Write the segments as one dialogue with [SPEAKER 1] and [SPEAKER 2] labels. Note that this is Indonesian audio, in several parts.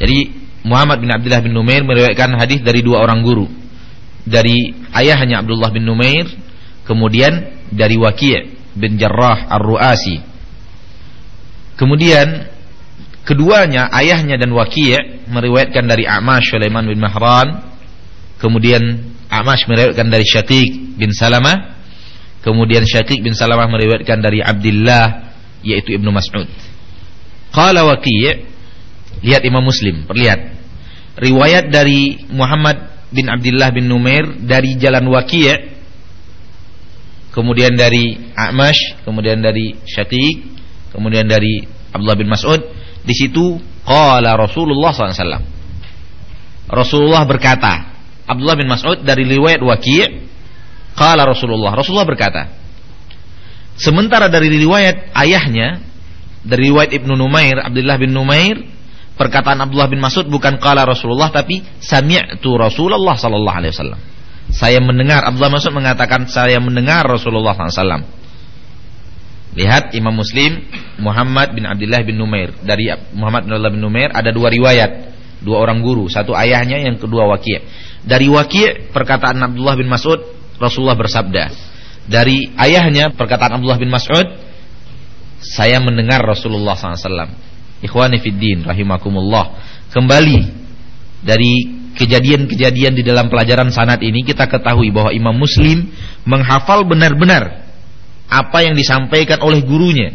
[SPEAKER 1] Jadi Muhammad bin Abdullah bin Numair meriwayatkan hadis dari dua orang guru. Dari ayahnya Abdullah bin Numair, kemudian dari Waqi' bin Jarrah Ar-Ru'asi. Kemudian keduanya ayahnya dan Waqi' meriwayatkan dari Amash Sulaiman bin Mahran, kemudian Amash meriwayatkan dari Syaqiq bin Salamah, kemudian Syaqiq bin Salamah meriwayatkan dari Abdullah yaitu Ibnu Mas'ud. Qala Waqi' lihat Imam Muslim, perlihat. Riwayat dari Muhammad bin Abdullah bin Numair dari jalan Waqi' kemudian dari Amash, kemudian dari Syaqiq, kemudian dari Abdullah bin Mas'ud di situ qala Rasulullah SAW. Rasulullah berkata, Abdullah bin Mas'ud dari riwayat Waqi' qala Rasulullah. Rasulullah berkata. Sementara dari riwayat ayahnya dari riwayat Ibnu Numair, Abdullah bin Numair, perkataan Abdullah bin Mas'ud bukan qala Rasulullah tapi sami'tu Rasulullah sallallahu alaihi wasallam. Saya mendengar Abdullah Mas'ud mengatakan saya mendengar Rasulullah SAW. Lihat Imam Muslim Muhammad bin Abdullah bin Numair Dari Muhammad bin Abdullah bin Numair ada dua riwayat Dua orang guru Satu ayahnya yang kedua Waqi' Dari Waqi' perkataan Abdullah bin Mas'ud Rasulullah bersabda Dari ayahnya perkataan Abdullah bin Mas'ud Saya mendengar Rasulullah SAW Ikhwani fiddin rahimakumullah. Kembali Dari kejadian-kejadian di dalam pelajaran sanat ini Kita ketahui bahwa Imam Muslim Menghafal benar-benar apa yang disampaikan oleh gurunya.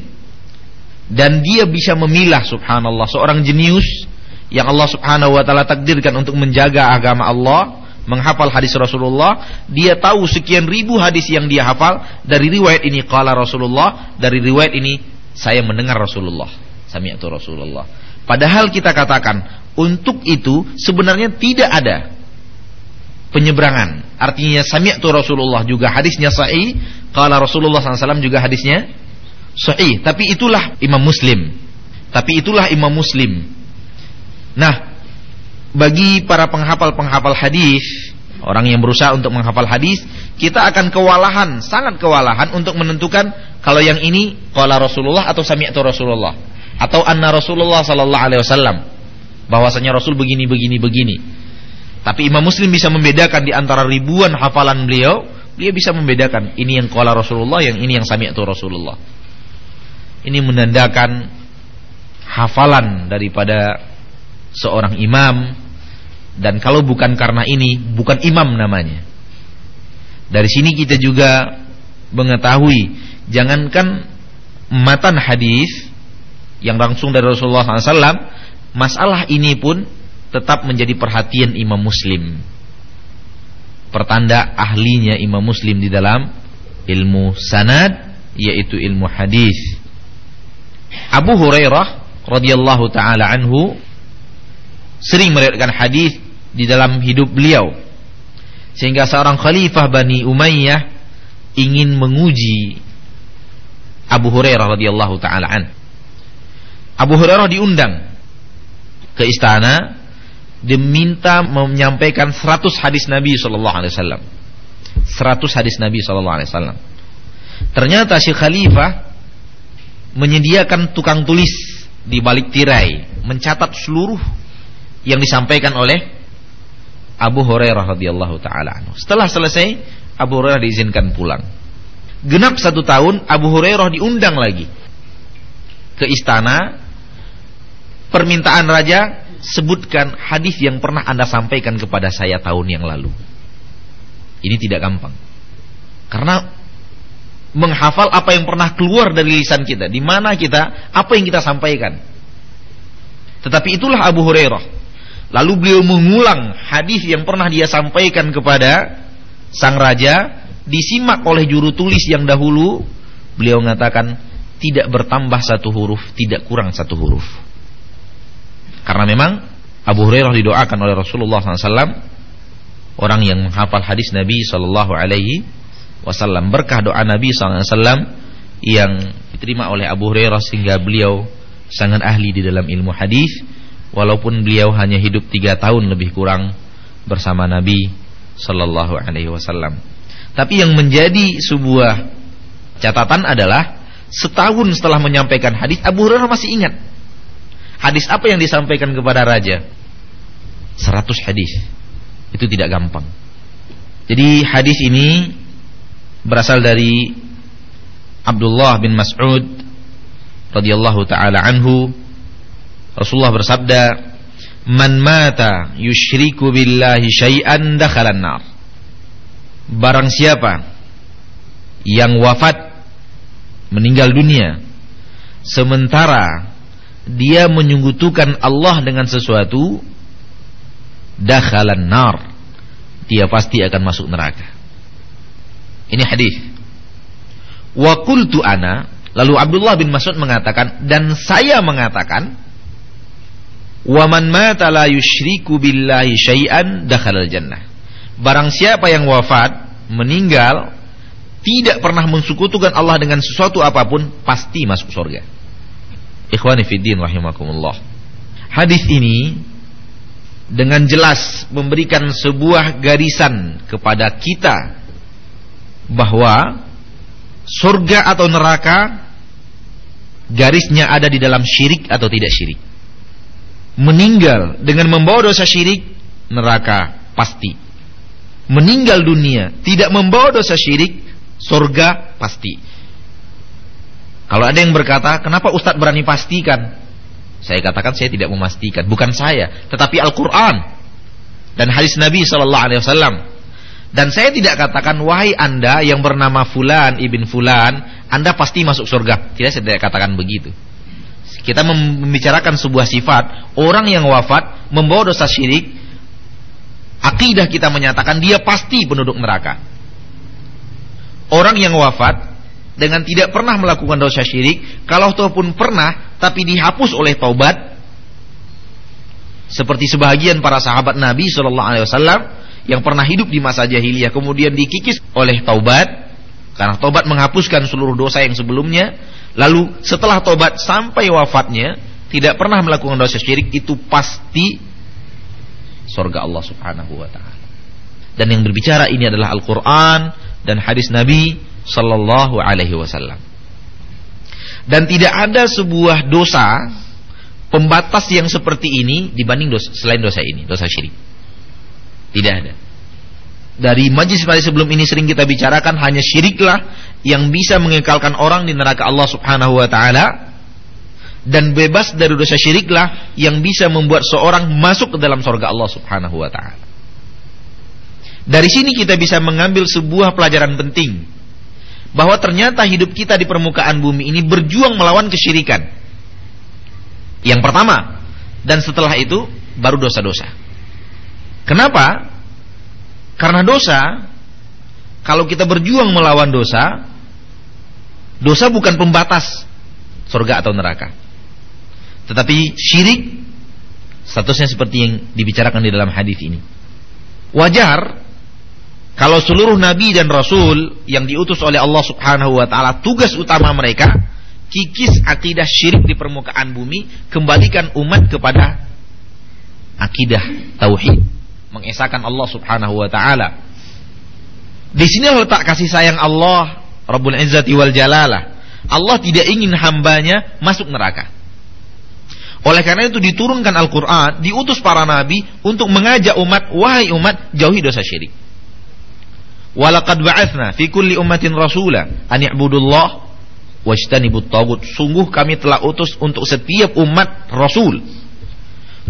[SPEAKER 1] Dan dia bisa memilah subhanallah seorang jenius yang Allah Subhanahu wa taala takdirkan untuk menjaga agama Allah menghafal hadis Rasulullah. Dia tahu sekian ribu hadis yang dia hafal. Dari riwayat ini qala Rasulullah dari riwayat ini saya mendengar Rasulullah sami'tu Rasulullah padahal kita katakan untuk itu sebenarnya tidak ada penyeberangan. Artinya sami'tu Rasulullah juga hadisnya sahih, qala Rasulullah SAW juga hadisnya sahih. Tapi itulah Imam Muslim. Tapi itulah Imam Muslim. Nah, bagi para penghafal-penghafal hadis, orang yang berusaha untuk menghafal hadis, kita akan kewalahan, sangat kewalahan untuk menentukan kalau yang ini qala Rasulullah atau sami'tu Rasulullah atau anna Rasulullah sallallahu alaihi wasallam bahwasanya Rasul begini begini begini. Tapi Imam Muslim bisa membedakan di antara ribuan hafalan beliau, dia bisa membedakan ini yang qala Rasulullah, yang ini yang sami'tu Rasulullah. Ini menandakan hafalan daripada seorang imam dan kalau bukan karena ini bukan imam namanya. Dari sini kita juga mengetahui jangankan matan hadis yang langsung dari Rasulullah SAW, masalah ini pun tetap menjadi perhatian Imam Muslim. Pertanda ahlinya Imam Muslim di dalam ilmu sanad yaitu ilmu hadis. Abu Hurairah radhiyallahu taala anhu sering meriwayatkan hadis di dalam hidup beliau. Sehingga seorang khalifah Bani Umayyah ingin menguji Abu Hurairah radhiyallahu taala an. Abu Hurairah diundang ke istana diminta menyampaikan 100 hadis Nabi sallallahu alaihi wasallam. 100 hadis Nabi sallallahu alaihi wasallam. Ternyata si khalifah menyediakan tukang tulis di balik tirai, mencatat seluruh yang disampaikan oleh Abu Hurairah radhiyallahu taala Setelah selesai, Abu Hurairah diizinkan pulang. Genap satu tahun, Abu Hurairah diundang lagi ke istana. Permintaan raja sebutkan hadis yang pernah Anda sampaikan kepada saya tahun yang lalu. Ini tidak gampang. Karena menghafal apa yang pernah keluar dari lisan kita, di mana kita, apa yang kita sampaikan. Tetapi itulah Abu Hurairah. Lalu beliau mengulang hadis yang pernah dia sampaikan kepada sang raja, disimak oleh juru tulis yang dahulu, beliau mengatakan tidak bertambah satu huruf, tidak kurang satu huruf. Karena memang Abu Hurairah didoakan oleh Rasulullah SAW orang yang menghafal hadis Nabi Alaihi Wasallam. Berkah doa Nabi SAW yang diterima oleh Abu Hurairah sehingga beliau sangat ahli di dalam ilmu hadis. Walaupun beliau hanya hidup tiga tahun lebih kurang bersama Nabi Shallallahu Alaihi Wasallam. Tapi yang menjadi sebuah catatan adalah setahun setelah menyampaikan hadis Abu Hurairah masih ingat Hadis apa yang disampaikan kepada raja? 100 hadis. Itu tidak gampang. Jadi hadis ini berasal dari Abdullah bin Mas'ud radhiyallahu taala anhu Rasulullah bersabda man mata yushriku billahi syai'an dakhalan nar barang siapa yang wafat meninggal dunia sementara dia menyungutukan Allah dengan sesuatu dakhalan nar. Dia pasti akan masuk neraka. Ini hadis. Wa qultu ana lalu Abdullah bin Mas'ud mengatakan dan saya mengatakan wa man mata la yusyriku billahi syai'an dakhalal jannah. Barang siapa yang wafat meninggal tidak pernah mensekutukan Allah dengan sesuatu apa pun pasti masuk surga ikhwani fiddin rahimakumullah hadis ini dengan jelas memberikan sebuah garisan kepada kita bahwa surga atau neraka garisnya ada di dalam syirik atau tidak syirik. Meninggal dengan membawa dosa syirik neraka pasti. Meninggal dunia tidak membawa dosa syirik surga pasti. Kalau ada yang berkata, kenapa Ustadz berani pastikan? Saya katakan saya tidak memastikan, bukan saya, tetapi Al-Qur'an dan hadis Nabi sallallahu alaihi wasallam. Dan saya tidak katakan wahai Anda yang bernama fulan ibn fulan, Anda pasti masuk surga. Tidak saya tidak katakan begitu. Kita membicarakan sebuah sifat orang yang wafat membawa dosa syirik, akidah kita menyatakan dia pasti penduduk neraka. Orang yang wafat dengan tidak pernah melakukan dosa syirik, kalau pun pernah tapi dihapus oleh taubat, seperti sebahagian para sahabat Nabi Shallallahu Alaihi Wasallam yang pernah hidup di masa jahiliyah kemudian dikikis oleh taubat karena taubat menghapuskan seluruh dosa yang sebelumnya lalu setelah taubat sampai wafatnya tidak pernah melakukan dosa syirik itu pasti surga Allah Subhanahu wa taala. Dan yang berbicara ini adalah Al-Qur'an dan hadis Nabi sallallahu alaihi wasallam. Dan tidak ada sebuah dosa pembatas yang seperti ini dibanding dosa, selain dosa ini, dosa syirik. Tidak ada. Dari majlis-majlis sebelum ini sering kita bicarakan hanya syiriklah yang bisa mengekalkan orang di neraka Allah Subhanahu wa taala dan bebas dari dosa syiriklah yang bisa membuat seorang masuk ke dalam surga Allah Subhanahu wa taala. Dari sini kita bisa mengambil sebuah pelajaran penting bahwa ternyata hidup kita di permukaan bumi ini berjuang melawan kesyirikan. Yang pertama, dan setelah itu baru dosa-dosa. Kenapa? Karena dosa, kalau kita berjuang melawan dosa, dosa bukan pembatas surga atau neraka. Tetapi syirik statusnya seperti yang dibicarakan di dalam hadis ini. Wajar kalau seluruh nabi dan rasul yang diutus oleh Allah Subhanahu wa taala tugas utama mereka kikis akidah syirik di permukaan bumi, kembalikan umat kepada akidah tauhid, mengesahkan Allah Subhanahu wa taala. Di sini letak kasih sayang Allah Rabbul Izzati wal Jalalah. Allah tidak ingin hambanya masuk neraka. Oleh karena itu diturunkan Al-Quran, diutus para nabi untuk mengajak umat, wahai umat, jauhi dosa syirik. Walaqad ba'athna fi kulli ummatin rasula an i'budullah wajtanibut tagut. Sungguh kami telah utus untuk setiap umat rasul.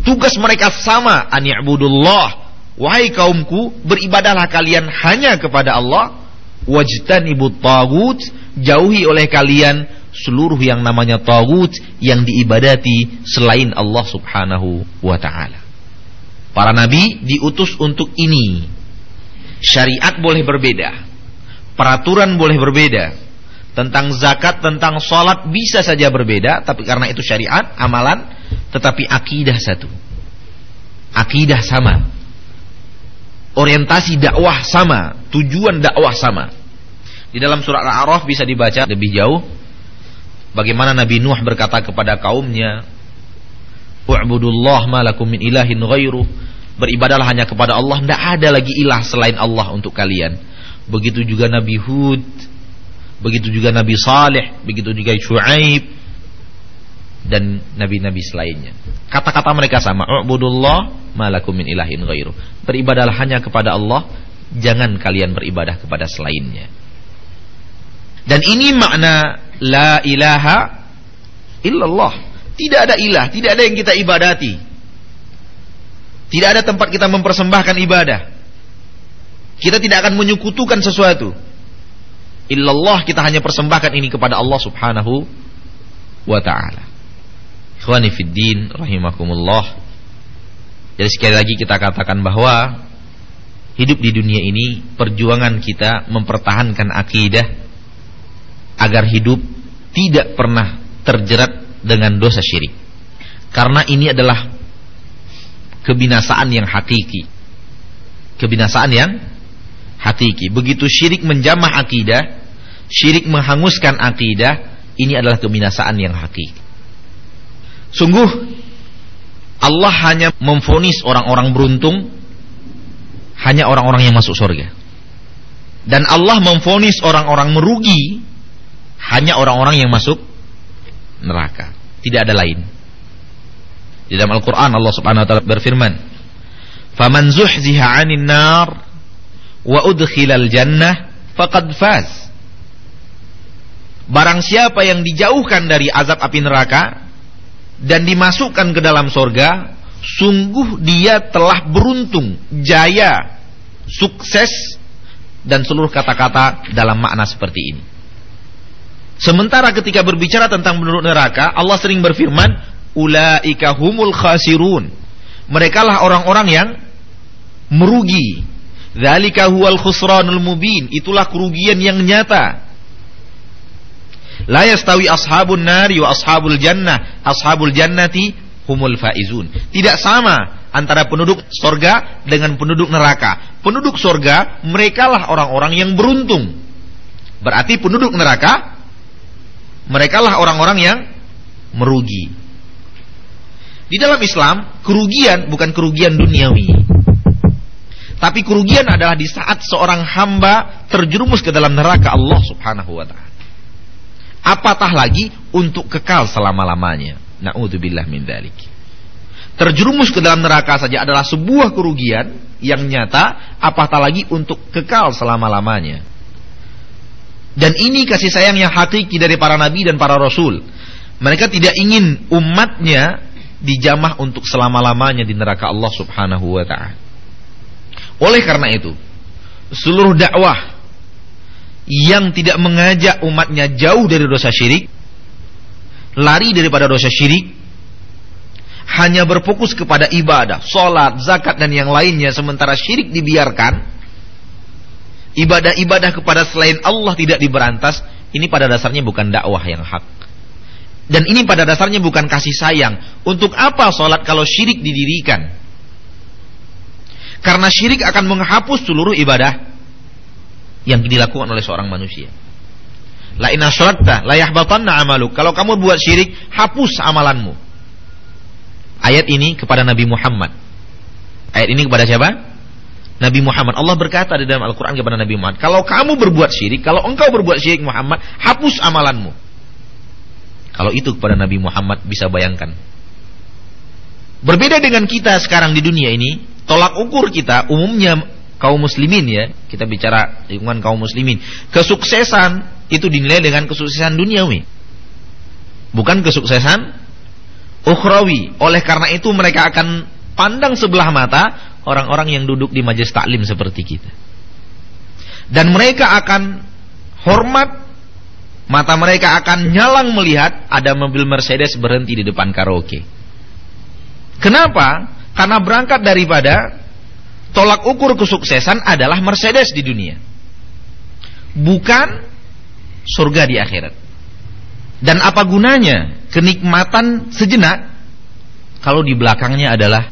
[SPEAKER 1] Tugas mereka sama an i'budullah. Wahai kaumku, beribadahlah kalian hanya kepada Allah. Wajtanibut tagut. Jauhi oleh kalian seluruh yang namanya tagut yang diibadati selain Allah Subhanahu wa taala. Para nabi diutus untuk ini Syariat boleh berbeda. Peraturan boleh berbeda. Tentang zakat, tentang sholat bisa saja berbeda. Tapi karena itu syariat, amalan. Tetapi akidah satu. Akidah sama. Orientasi dakwah sama. Tujuan dakwah sama. Di dalam surat Al-A'raf bisa dibaca lebih jauh. Bagaimana Nabi Nuh berkata kepada kaumnya. U'budullah malakum min ilahin ghairuh Beribadalah hanya kepada Allah, tidak ada lagi ilah selain Allah untuk kalian. Begitu juga Nabi Hud, begitu juga Nabi Saleh, begitu juga Shu'aib. dan nabi-nabi selainnya. Kata-kata mereka sama, "Ubudullah malakum min ilahin ghairu." Beribadahlah hanya kepada Allah, jangan kalian beribadah kepada selainnya. Dan ini makna la ilaha illallah. Tidak ada ilah, tidak ada yang kita ibadati. Tidak ada tempat kita mempersembahkan ibadah. Kita tidak akan menyekutukan sesuatu. Illallah kita hanya persembahkan ini kepada Allah Subhanahu wa taala. Ikhwani rahimakumullah. Jadi sekali lagi kita katakan bahwa hidup di dunia ini perjuangan kita mempertahankan akidah agar hidup tidak pernah terjerat dengan dosa syirik. Karena ini adalah kebinasaan yang hakiki. Kebinasaan yang hakiki. Begitu syirik menjamah akidah, syirik menghanguskan akidah, ini adalah kebinasaan yang hakiki. Sungguh Allah hanya memfonis orang-orang beruntung hanya orang-orang yang masuk surga. Dan Allah memfonis orang-orang merugi hanya orang-orang yang masuk neraka. Tidak ada lain. Di dalam Al-Qur'an Allah Subhanahu wa taala berfirman, "Faman zuhziha 'anil nar wa udkhilal jannah faqad faz." Barang siapa yang dijauhkan dari azab api neraka, dan dimasukkan ke dalam sorga, sungguh dia telah beruntung, jaya, sukses, dan seluruh kata-kata dalam makna seperti ini. Sementara ketika berbicara tentang penduduk neraka, Allah sering berfirman, Ulaika humul khasirun. Mereka lah orang-orang yang merugi. Dzalika huwal khusranul mubin. Itulah kerugian yang nyata. La yastawi ashabun nari wa ashabul jannah. Ashabul jannati humul faizun. Tidak sama antara penduduk sorga dengan penduduk neraka. Penduduk sorga merekalah orang-orang yang beruntung. Berarti penduduk neraka merekalah orang-orang yang merugi. Di dalam Islam, kerugian bukan kerugian duniawi. Tapi kerugian adalah di saat seorang hamba terjerumus ke dalam neraka Allah Subhanahu wa taala. Apatah lagi untuk kekal selama-lamanya. Na'udzubillah min dalik. Terjerumus ke dalam neraka saja adalah sebuah kerugian yang nyata, apatah lagi untuk kekal selama-lamanya. Dan ini kasih sayang yang hakiki dari para nabi dan para rasul. Mereka tidak ingin umatnya dijamah untuk selama-lamanya di neraka Allah Subhanahu wa taala. Oleh karena itu, seluruh dakwah yang tidak mengajak umatnya jauh dari dosa syirik, lari daripada dosa syirik, hanya berfokus kepada ibadah, sholat, zakat dan yang lainnya sementara syirik dibiarkan, ibadah-ibadah kepada selain Allah tidak diberantas, ini pada dasarnya bukan dakwah yang hak. Dan ini pada dasarnya bukan kasih sayang. Untuk apa sholat kalau syirik didirikan? Karena syirik akan menghapus seluruh ibadah yang dilakukan oleh seorang manusia. La inna syaratta la yahbatanna amaluk. Kalau kamu buat syirik, hapus amalanmu. Ayat ini kepada Nabi Muhammad. Ayat ini kepada siapa? Nabi Muhammad. Allah berkata di dalam Al-Quran kepada Nabi Muhammad. Kalau kamu berbuat syirik, kalau engkau berbuat syirik Muhammad, hapus amalanmu. Kalau itu kepada Nabi Muhammad bisa bayangkan. Berbeda dengan kita sekarang di dunia ini, tolak ukur kita umumnya kaum muslimin ya, kita bicara lingkungan kaum muslimin. Kesuksesan itu dinilai dengan kesuksesan duniawi. Bukan kesuksesan ukhrawi. Oleh karena itu mereka akan pandang sebelah mata orang-orang yang duduk di majelis taklim seperti kita. Dan mereka akan hormat mata mereka akan nyalang melihat ada mobil Mercedes berhenti di depan karaoke. Kenapa? Karena berangkat daripada tolak ukur kesuksesan adalah Mercedes di dunia. Bukan surga di akhirat. Dan apa gunanya kenikmatan sejenak kalau di belakangnya adalah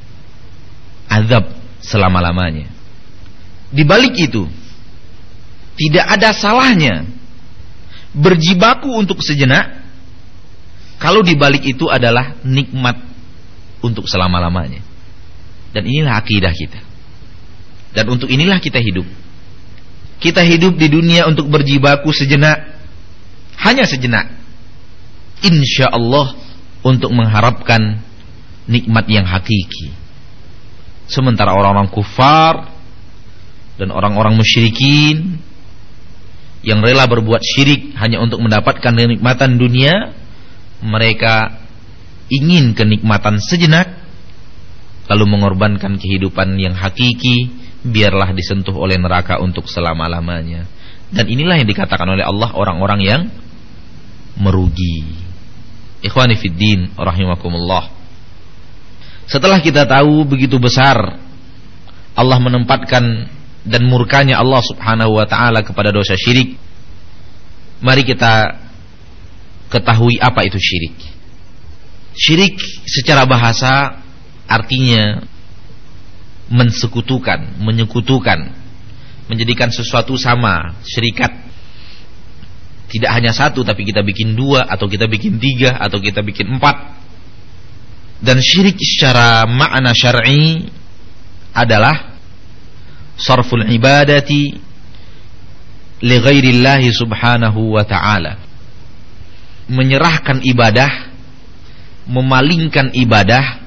[SPEAKER 1] azab selama-lamanya. Di balik itu tidak ada salahnya berjibaku untuk sejenak kalau di balik itu adalah nikmat untuk selama-lamanya. Dan inilah akidah kita. Dan untuk inilah kita hidup. Kita hidup di dunia untuk berjibaku sejenak. Hanya sejenak. Insya Allah untuk mengharapkan nikmat yang hakiki. Sementara orang-orang kufar dan orang-orang musyrikin yang rela berbuat syirik hanya untuk mendapatkan kenikmatan dunia, mereka ingin kenikmatan sejenak lalu mengorbankan kehidupan yang hakiki biarlah disentuh oleh neraka untuk selama-lamanya. Dan inilah yang dikatakan oleh Allah orang-orang yang merugi. Ikhwani fiddin rahimakumullah. Setelah kita tahu begitu besar Allah menempatkan dan murkanya Allah Subhanahu wa taala kepada dosa syirik, mari kita ketahui apa itu syirik. Syirik secara bahasa artinya mensekutukan, menyekutukan, menjadikan sesuatu sama, syirikat. Tidak hanya satu tapi kita bikin dua atau kita bikin tiga atau kita bikin empat. Dan syirik secara makna syar'i adalah sarful ibadati li ghairillahi subhanahu wa ta'ala. Menyerahkan ibadah, memalingkan ibadah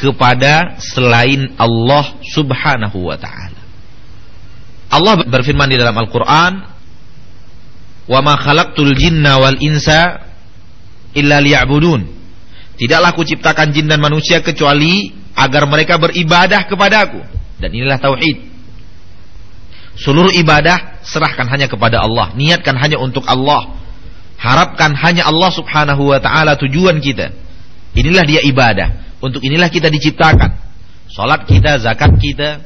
[SPEAKER 1] kepada selain Allah Subhanahu wa taala. Allah berfirman di dalam Al-Qur'an, "Wa ma khalaqtul jinna wal insa illa liya'budun." Tidaklah aku ciptakan jin dan manusia kecuali agar mereka beribadah kepadaku. Dan inilah tauhid. Seluruh ibadah serahkan hanya kepada Allah, niatkan hanya untuk Allah. Harapkan hanya Allah Subhanahu wa taala tujuan kita. Inilah dia ibadah. Untuk inilah kita diciptakan. Salat kita, zakat kita,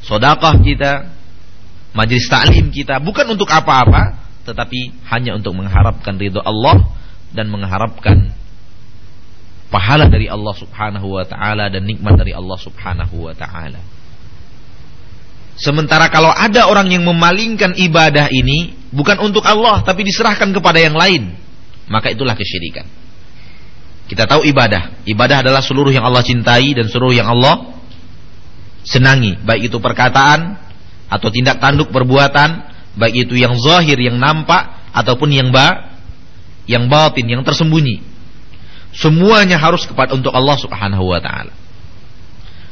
[SPEAKER 1] sodakah kita, majlis taklim kita, bukan untuk apa-apa, tetapi hanya untuk mengharapkan ridho Allah dan mengharapkan pahala dari Allah Subhanahu wa taala dan nikmat dari Allah Subhanahu wa taala. Sementara kalau ada orang yang memalingkan ibadah ini bukan untuk Allah tapi diserahkan kepada yang lain, maka itulah kesyirikan. Kita tahu ibadah. Ibadah adalah seluruh yang Allah cintai dan seluruh yang Allah senangi. Baik itu perkataan atau tindak tanduk perbuatan. Baik itu yang zahir, yang nampak. Ataupun yang ba, yang batin, yang tersembunyi. Semuanya harus kepada untuk Allah subhanahu wa ta'ala.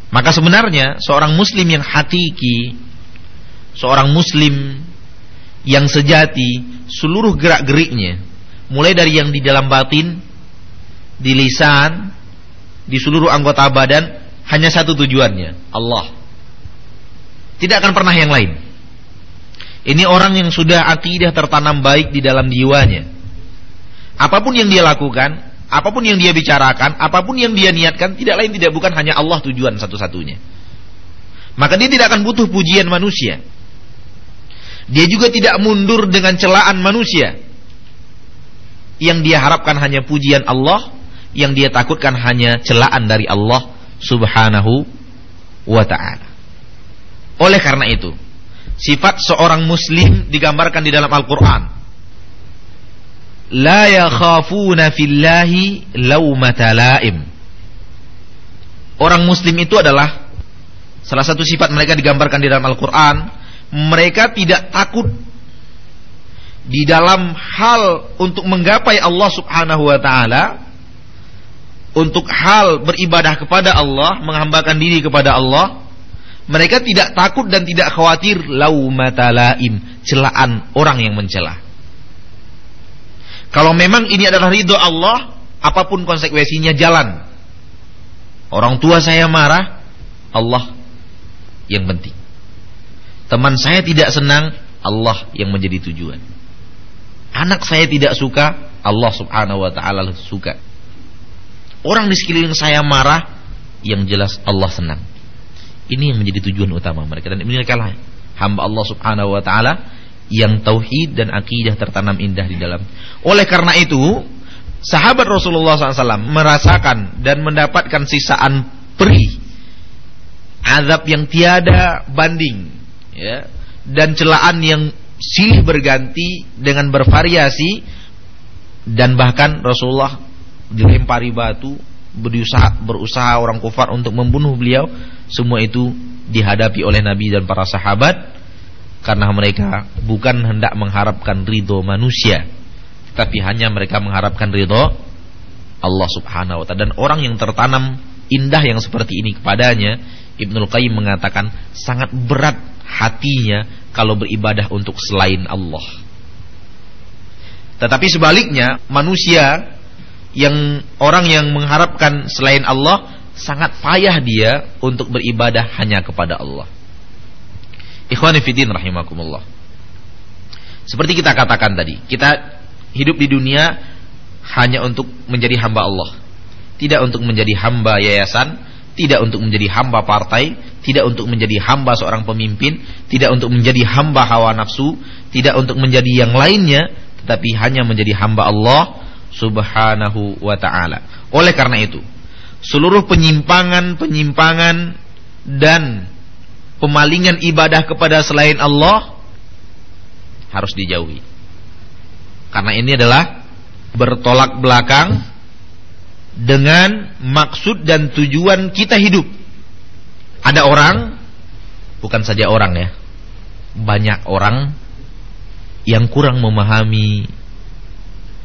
[SPEAKER 1] Maka sebenarnya seorang muslim yang hakiki. Seorang muslim yang sejati. Seluruh gerak-geriknya. Mulai dari yang di dalam batin di lisan, di seluruh anggota badan hanya satu tujuannya, Allah. Tidak akan pernah yang lain. Ini orang yang sudah akidah tertanam baik di dalam jiwanya. Apa pun yang dia lakukan, apa pun yang dia bicarakan, apa pun yang dia niatkan, tidak lain tidak bukan hanya Allah tujuan satu-satunya. Maka dia tidak akan butuh pujian manusia. Dia juga tidak mundur dengan celaan manusia. Yang dia harapkan hanya pujian Allah yang dia takutkan hanya celaan dari Allah Subhanahu wa taala. Oleh karena itu, sifat seorang muslim digambarkan di dalam Al-Qur'an. La yakhafuna fillahi laumata laim. Orang muslim itu adalah salah satu sifat mereka digambarkan di dalam Al-Qur'an, mereka tidak takut di dalam hal untuk menggapai Allah Subhanahu wa taala untuk hal beribadah kepada Allah, menghambakan diri kepada Allah, mereka tidak takut dan tidak khawatir laumatalaim, celaan orang yang mencela. Kalau memang ini adalah ridho Allah, apa pun konsekuensinya jalan. Orang tua saya marah, Allah yang penting. Teman saya tidak senang, Allah yang menjadi tujuan. Anak saya tidak suka, Allah Subhanahu wa taala suka. Orang di sekeliling saya marah, yang jelas Allah senang. Ini yang menjadi tujuan utama mereka dan ini kalah hamba Allah Subhanahu wa taala yang tauhid dan akidah tertanam indah di dalam. Oleh karena itu, sahabat Rasulullah SAW merasakan dan mendapatkan sisaan perih azab yang tiada banding ya dan celaan yang silih berganti dengan bervariasi dan bahkan Rasulullah dilempari batu, berusaha berusaha orang kufar untuk membunuh beliau, semua itu dihadapi oleh Nabi dan para sahabat karena mereka bukan hendak mengharapkan ridho manusia, tapi hanya mereka mengharapkan ridho Allah Subhanahu wa taala dan orang yang tertanam indah yang seperti ini kepadanya Ibnul Qayyim mengatakan sangat berat hatinya kalau beribadah untuk selain Allah. Tetapi sebaliknya manusia yang orang yang mengharapkan selain Allah sangat payah dia untuk beribadah hanya kepada Allah. Ikhwani fiddin rahimakumullah. Seperti kita katakan tadi, kita hidup di dunia hanya untuk menjadi hamba Allah. Tidak untuk menjadi hamba yayasan, tidak untuk menjadi hamba partai, tidak untuk menjadi hamba seorang pemimpin, tidak untuk menjadi hamba hawa nafsu, tidak untuk menjadi yang lainnya, tetapi hanya menjadi hamba Allah Subhanahu wa taala. Oleh karena itu, seluruh penyimpangan-penyimpangan dan pemalingan ibadah kepada selain Allah harus dijauhi. Karena ini adalah bertolak belakang dengan maksud dan tujuan kita hidup. Ada orang, bukan saja orang ya, banyak orang yang kurang memahami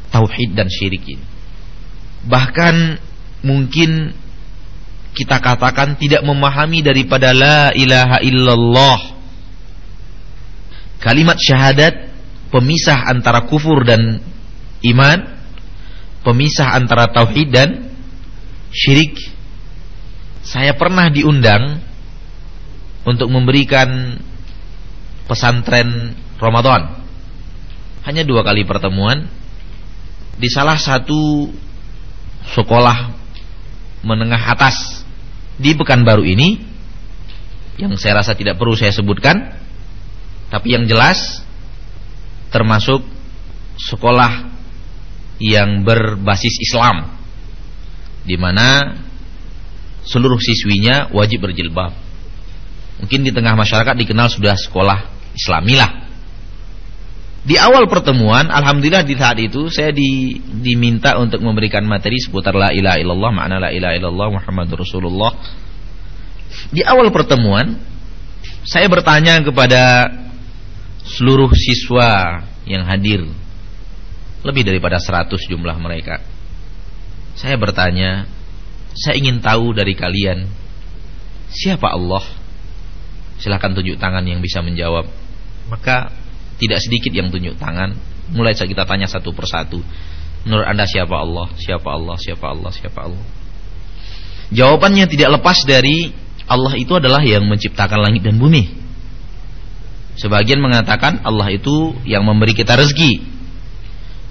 [SPEAKER 1] tauhid dan syirik ini. Bahkan mungkin kita katakan tidak memahami daripada la ilaha illallah Kalimat syahadat pemisah antara kufur dan iman, pemisah antara tauhid dan syirik. Saya pernah diundang untuk memberikan pesantren Ramadan. Hanya dua kali pertemuan di salah satu sekolah menengah atas di Pekanbaru ini yang saya rasa tidak perlu saya sebutkan tapi yang jelas termasuk sekolah yang berbasis Islam di mana seluruh siswinya wajib berjilbab. Mungkin di tengah masyarakat dikenal sudah sekolah Islamilah. Di awal pertemuan, alhamdulillah di saat itu saya di, diminta untuk memberikan materi seputar la ilaha illallah, makna la ilaha illallah Muhammadur Rasulullah. Di awal pertemuan, saya bertanya kepada seluruh siswa yang hadir lebih daripada 100 jumlah mereka. Saya bertanya, saya ingin tahu dari kalian siapa Allah? Silahkan tunjuk tangan yang bisa menjawab. Maka tidak sedikit yang tunjuk tangan. Mulai kita tanya satu persatu. Menurut anda siapa Allah? Siapa Allah? Siapa Allah? Siapa Allah? Jawabannya tidak lepas dari Allah itu adalah yang menciptakan langit dan bumi. Sebagian mengatakan Allah itu yang memberi kita rezeki.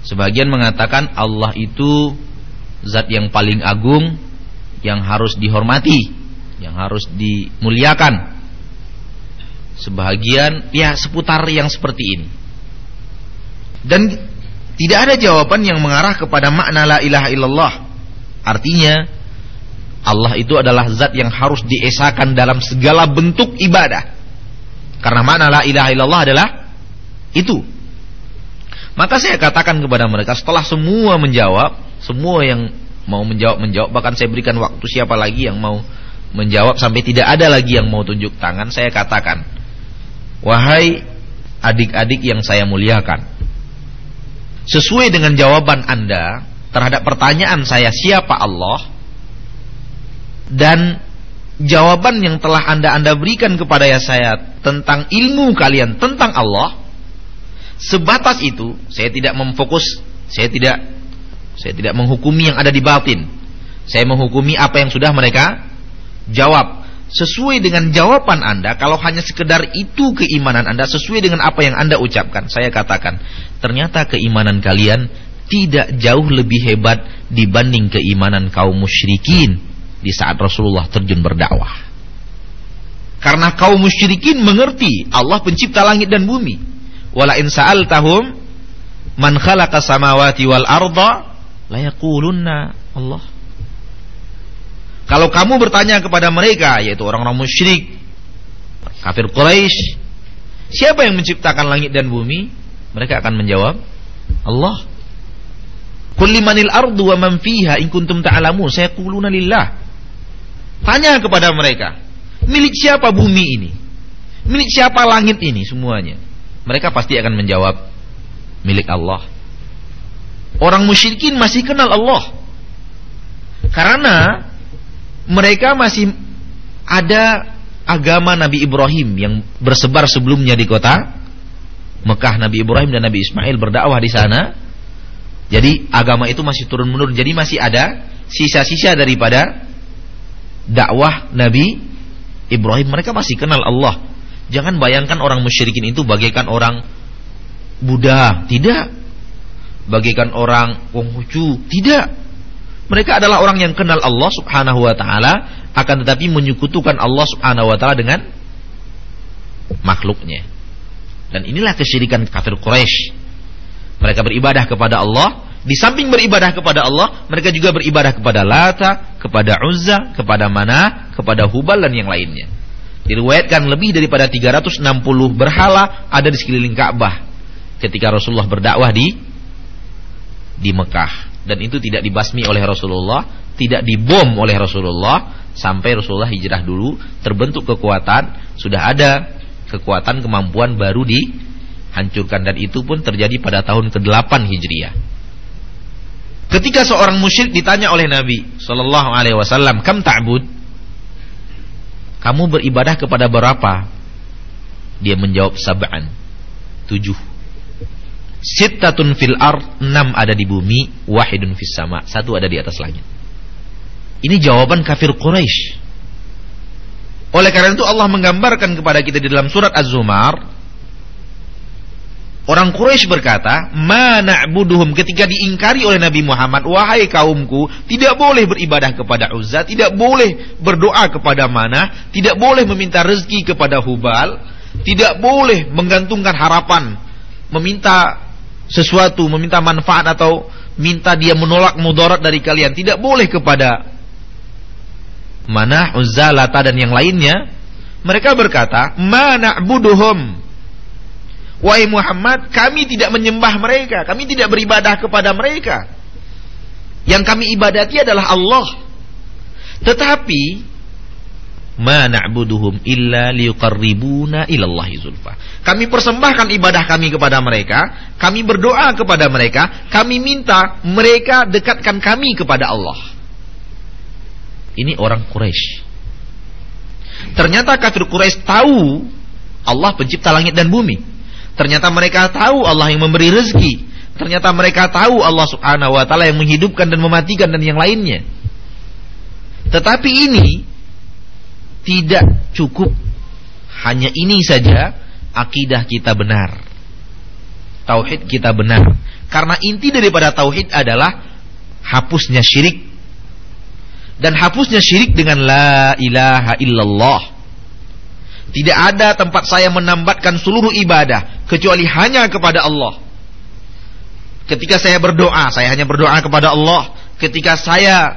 [SPEAKER 1] Sebagian mengatakan Allah itu zat yang paling agung yang harus dihormati, yang harus dimuliakan. Sebagian ya seputar yang seperti ini. Dan tidak ada jawaban yang mengarah kepada makna la ilaha illallah. Artinya Allah itu adalah zat yang harus diesakan dalam segala bentuk ibadah. Karena mana la ilaha illallah adalah itu. Maka saya katakan kepada mereka setelah semua menjawab, semua yang mau menjawab menjawab bahkan saya berikan waktu siapa lagi yang mau menjawab sampai tidak ada lagi yang mau tunjuk tangan, saya katakan, wahai adik-adik yang saya muliakan, sesuai dengan jawaban Anda terhadap pertanyaan saya siapa Allah? Dan jawaban yang telah Anda Anda berikan kepada saya tentang ilmu kalian tentang Allah sebatas itu saya tidak memfokus saya tidak saya tidak menghukumi yang ada di batin. Saya menghukumi apa yang sudah mereka jawab sesuai dengan jawaban Anda kalau hanya sekedar itu keimanan Anda sesuai dengan apa yang Anda ucapkan saya katakan ternyata keimanan kalian tidak jauh lebih hebat dibanding keimanan kaum musyrikin di saat Rasulullah terjun berdakwah. Karena kaum musyrikin mengerti Allah pencipta langit dan bumi. Wala in sa'altahum man khalaqa samawati wal arda la yaqulunna Allah. Kalau kamu bertanya kepada mereka yaitu orang-orang musyrik, kafir Quraisy, siapa yang menciptakan langit dan bumi? Mereka akan menjawab, Allah. Kulli manil ardu wa man fiha in kuntum ta'lamun. Sayaquluna lillah. Tanya kepada mereka, milik siapa bumi ini? Milik siapa langit ini semuanya? Mereka pasti akan menjawab, milik Allah. Orang musyrikin masih kenal Allah. Karena mereka masih ada agama Nabi Ibrahim yang bersebar sebelumnya di kota Mekah Nabi Ibrahim dan Nabi Ismail berdakwah di sana. Jadi agama itu masih turun menurun. Jadi masih ada sisa-sisa daripada dakwah Nabi Ibrahim. Mereka masih kenal Allah. Jangan bayangkan orang musyrikin itu bagaikan orang Buddha, tidak. Bagaikan orang Konghucu, tidak. Mereka adalah orang yang kenal Allah Subhanahu wa taala, akan tetapi menyekutukan Allah Subhanahu wa taala dengan makhluknya. Dan inilah kesyirikan kafir Quraisy. Mereka beribadah kepada Allah, di samping beribadah kepada Allah, mereka juga beribadah kepada Lata, kepada Uzza, kepada Mana, kepada Hubal dan yang lainnya. Diriwayatkan lebih daripada 360 berhala ada di sekeliling Ka'bah ketika Rasulullah berdakwah di di Mekah dan itu tidak dibasmi oleh Rasulullah, tidak dibom oleh Rasulullah sampai Rasulullah hijrah dulu terbentuk kekuatan, sudah ada kekuatan kemampuan baru dihancurkan dan itu pun terjadi pada tahun ke-8 Hijriah. Ketika seorang musyrik ditanya oleh Nabi sallallahu alaihi wasallam, "Kam ta'bud?" Kamu beribadah kepada berapa? Dia menjawab sab'an. Tujuh. Sittatun fil ard, enam ada di bumi, wahidun fis sama, satu ada di atas langit. Ini jawaban kafir Quraisy. Oleh karena itu Allah menggambarkan kepada kita di dalam surat Az-Zumar Orang Quraisy berkata, "Ma na'buduhum" ketika diingkari oleh Nabi Muhammad, "Wahai kaumku, tidak boleh beribadah kepada Uzza, tidak boleh berdoa kepada Mana, tidak boleh meminta rezeki kepada Hubal, tidak boleh menggantungkan harapan, meminta sesuatu, meminta manfaat atau minta dia menolak mudarat dari kalian, tidak boleh kepada Manah, Uzza, Lata dan yang lainnya, mereka berkata, "Ma buduhum Wahai Muhammad, kami tidak menyembah mereka, kami tidak beribadah kepada mereka. Yang kami ibadati adalah Allah. Tetapi ma na'buduhum illa liqarribuna ilallahi zulfa. Kami persembahkan ibadah kami kepada mereka, kami berdoa kepada mereka, kami minta mereka dekatkan kami kepada Allah. Ini orang Quraisy. Ternyata kafir Quraisy tahu Allah pencipta langit dan bumi. Ternyata mereka tahu Allah yang memberi rezeki. Ternyata mereka tahu Allah Subhanahu wa taala yang menghidupkan dan mematikan dan yang lainnya. Tetapi ini tidak cukup hanya ini saja akidah kita benar. Tauhid kita benar. Karena inti daripada tauhid adalah hapusnya syirik dan hapusnya syirik dengan la ilaha illallah. Tidak ada tempat saya menambatkan seluruh ibadah kecuali hanya kepada Allah. Ketika saya berdoa, saya hanya berdoa kepada Allah. Ketika saya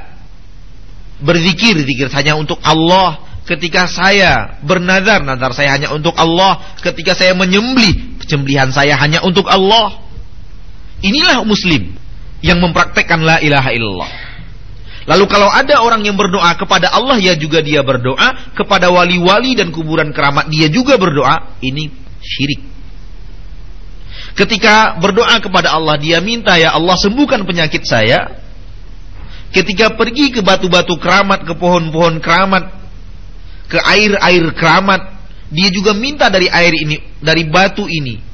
[SPEAKER 1] berzikir, zikir hanya untuk Allah. Ketika saya bernazar, nazar saya hanya untuk Allah. Ketika saya menyembelih, penyembelihan saya hanya untuk Allah. Inilah muslim yang mempraktekkan la ilaha illallah. Lalu kalau ada orang yang berdoa kepada Allah ya juga dia berdoa, kepada wali-wali dan kuburan keramat dia juga berdoa, ini syirik. Ketika berdoa kepada Allah dia minta ya Allah sembuhkan penyakit saya. Ketika pergi ke batu-batu keramat, ke pohon-pohon keramat, ke air-air keramat, dia juga minta dari air ini, dari batu ini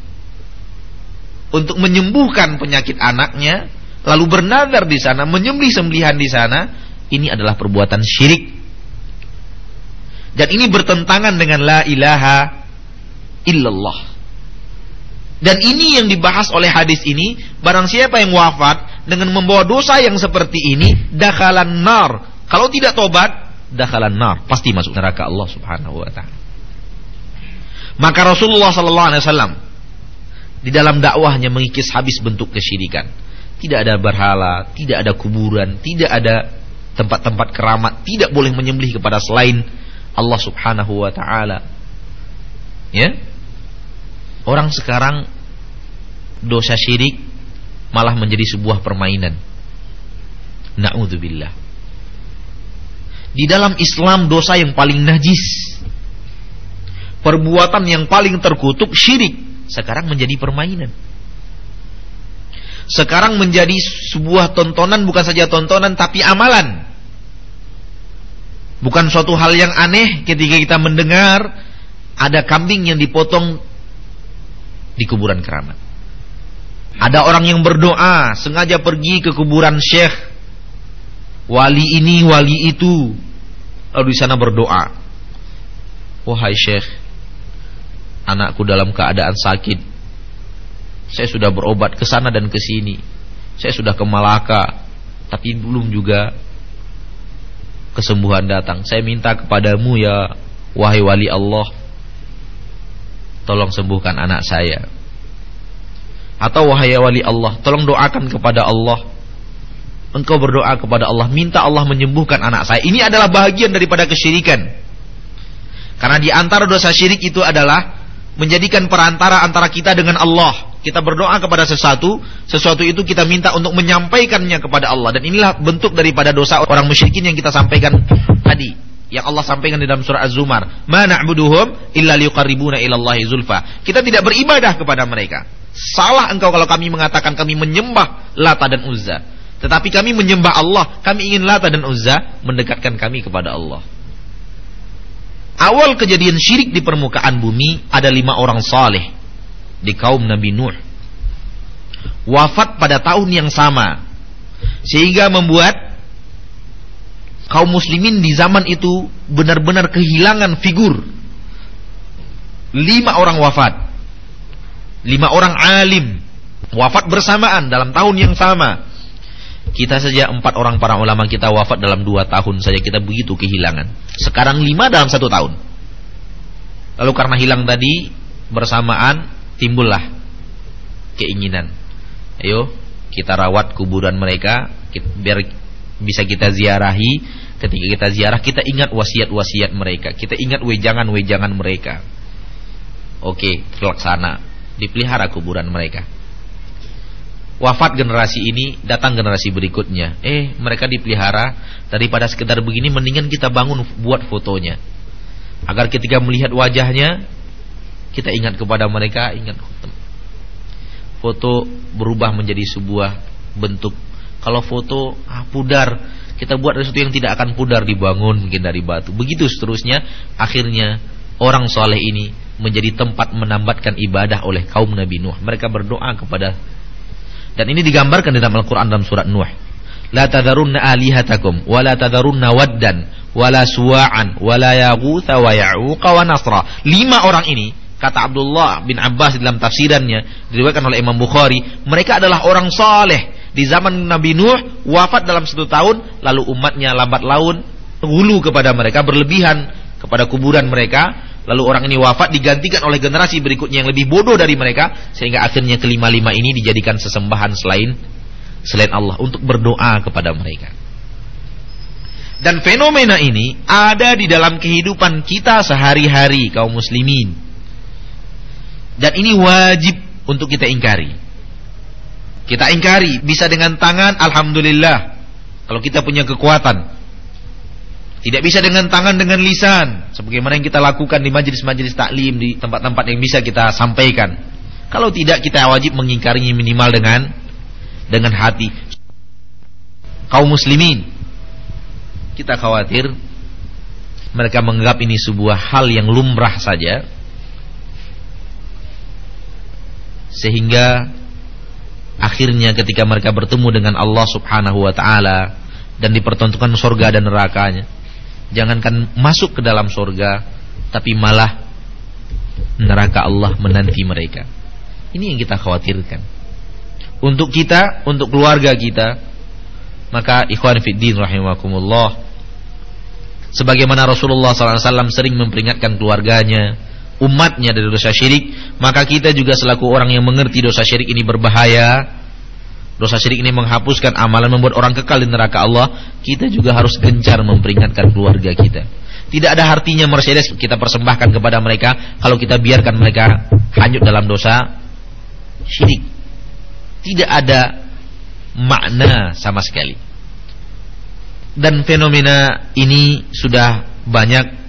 [SPEAKER 1] untuk menyembuhkan penyakit anaknya, lalu bernadar di sana, menyembelih sembelihan di sana, ini adalah perbuatan syirik. Dan ini bertentangan dengan la ilaha illallah. Dan ini yang dibahas oleh hadis ini, barang siapa yang wafat dengan membawa dosa yang seperti ini, dakhalan nar. Kalau tidak tobat, dakhalan nar, pasti masuk neraka Allah Subhanahu wa taala. Maka Rasulullah sallallahu alaihi wasallam di dalam dakwahnya mengikis habis bentuk kesyirikan. Tidak ada berhala, tidak ada kuburan, tidak ada tempat-tempat keramat, tidak boleh menyembelih kepada selain Allah Subhanahu wa taala. Ya? Orang sekarang dosa syirik malah menjadi sebuah permainan. Nauzubillah. Di dalam Islam dosa yang paling najis Perbuatan yang paling terkutuk syirik Sekarang menjadi permainan sekarang menjadi sebuah tontonan bukan saja tontonan tapi amalan. Bukan suatu hal yang aneh ketika kita mendengar ada kambing yang dipotong di kuburan keramat. Ada orang yang berdoa sengaja pergi ke kuburan syekh wali ini wali itu lalu di sana berdoa. Wahai syekh, anakku dalam keadaan sakit. Saya sudah berobat ke sana dan ke sini. Saya sudah ke Malaka, tapi belum juga kesembuhan datang. Saya minta kepadamu ya wahai wali Allah, tolong sembuhkan anak saya. Atau wahai wali Allah, tolong doakan kepada Allah. Engkau berdoa kepada Allah, minta Allah menyembuhkan anak saya. Ini adalah bagian daripada kesyirikan. Karena di antara dosa syirik itu adalah menjadikan perantara antara kita dengan Allah. Kita berdoa kepada sesuatu, sesuatu itu kita minta untuk menyampaikannya kepada Allah dan inilah bentuk daripada dosa orang musyrikin yang kita sampaikan tadi. Yang Allah sampaikan di dalam surah Az-Zumar, "Ma na'buduhum illa Allahi zulfa." Kita tidak beribadah kepada mereka. Salah engkau kalau kami mengatakan kami menyembah Lata dan Uzza. Tetapi kami menyembah Allah, kami ingin Lata dan Uzza mendekatkan kami kepada Allah. Awal kejadian syirik di permukaan bumi ada lima orang saleh di kaum Nabi Nuh. Wafat pada tahun yang sama. Sehingga membuat kaum muslimin di zaman itu benar-benar kehilangan figur. Lima orang wafat. Lima orang alim. Wafat bersamaan dalam tahun yang sama. Kita saja empat orang para ulama kita wafat dalam dua tahun saja kita begitu kehilangan. Sekarang lima dalam satu tahun. Lalu karena hilang tadi bersamaan timbullah keinginan. Ayo kita rawat kuburan mereka biar bisa kita ziarahi. Ketika kita ziarah kita ingat wasiat-wasiat mereka, kita ingat wejangan-wejangan mereka. Oke, terlaksana. Dipelihara kuburan mereka. Wafat generasi ini, datang generasi berikutnya. Eh, mereka dipelihara daripada sekedar begini mendingan kita bangun buat fotonya. Agar ketika melihat wajahnya kita ingat kepada mereka, ingat foto berubah menjadi sebuah bentuk. Kalau foto ah, pudar, kita buat sesuatu yang tidak akan pudar dibangun mungkin dari batu. Begitu seterusnya, akhirnya orang soleh ini menjadi tempat menambatkan ibadah oleh kaum Nabi Nuh. Mereka berdoa kepada dan ini digambarkan di dalam Al-Quran dalam surat Nuh. La tadarunna alihatakum wa la tadarunna waddan wa la suwa'an wa la yaghutha wa ya'uqa wa nasra. Lima orang ini kata Abdullah bin Abbas dalam tafsirannya diriwayatkan oleh Imam Bukhari mereka adalah orang saleh di zaman Nabi Nuh wafat dalam satu tahun lalu umatnya lambat laun hulu kepada mereka berlebihan kepada kuburan mereka lalu orang ini wafat digantikan oleh generasi berikutnya yang lebih bodoh dari mereka sehingga akhirnya kelima-lima ini dijadikan sesembahan selain selain Allah untuk berdoa kepada mereka dan fenomena ini ada di dalam kehidupan kita sehari-hari kaum muslimin dan ini wajib untuk kita ingkari. Kita ingkari bisa dengan tangan alhamdulillah kalau kita punya kekuatan. Tidak bisa dengan tangan dengan lisan sebagaimana yang kita lakukan di majelis-majelis taklim di tempat-tempat yang bisa kita sampaikan. Kalau tidak kita wajib mengingkarinya minimal dengan dengan hati. Kaum muslimin kita khawatir mereka menganggap ini sebuah hal yang lumrah saja sehingga akhirnya ketika mereka bertemu dengan Allah Subhanahu wa taala dan dipertontonkan surga dan nerakanya jangankan masuk ke dalam surga tapi malah neraka Allah menanti mereka. Ini yang kita khawatirkan. Untuk kita untuk keluarga kita maka ikhwan fiddin rahimakumullah sebagaimana Rasulullah SAW sering memperingatkan keluarganya umatnya dari dosa syirik, maka kita juga selaku orang yang mengerti dosa syirik ini berbahaya, dosa syirik ini menghapuskan amalan membuat orang kekal di neraka Allah, kita juga harus gencar memperingatkan keluarga kita. Tidak ada artinya Mercedes kita persembahkan kepada mereka kalau kita biarkan mereka hanyut dalam dosa syirik. Tidak ada makna sama sekali. Dan fenomena ini sudah banyak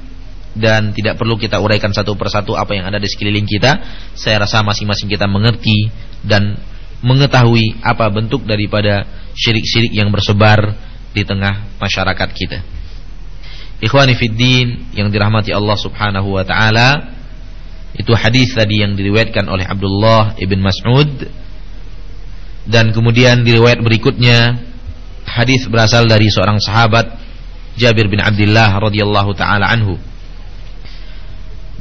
[SPEAKER 1] dan tidak perlu kita uraikan satu persatu apa yang ada di sekeliling kita. Saya rasa masing-masing kita mengerti dan mengetahui apa bentuk daripada syirik-syirik yang bersebar di tengah masyarakat kita. Ikhwani fiddin yang dirahmati Allah Subhanahu wa taala, itu hadis tadi yang diriwayatkan oleh Abdullah ibn Mas'ud dan kemudian diriwayat berikutnya hadis berasal dari seorang sahabat Jabir bin Abdullah radhiyallahu taala anhu.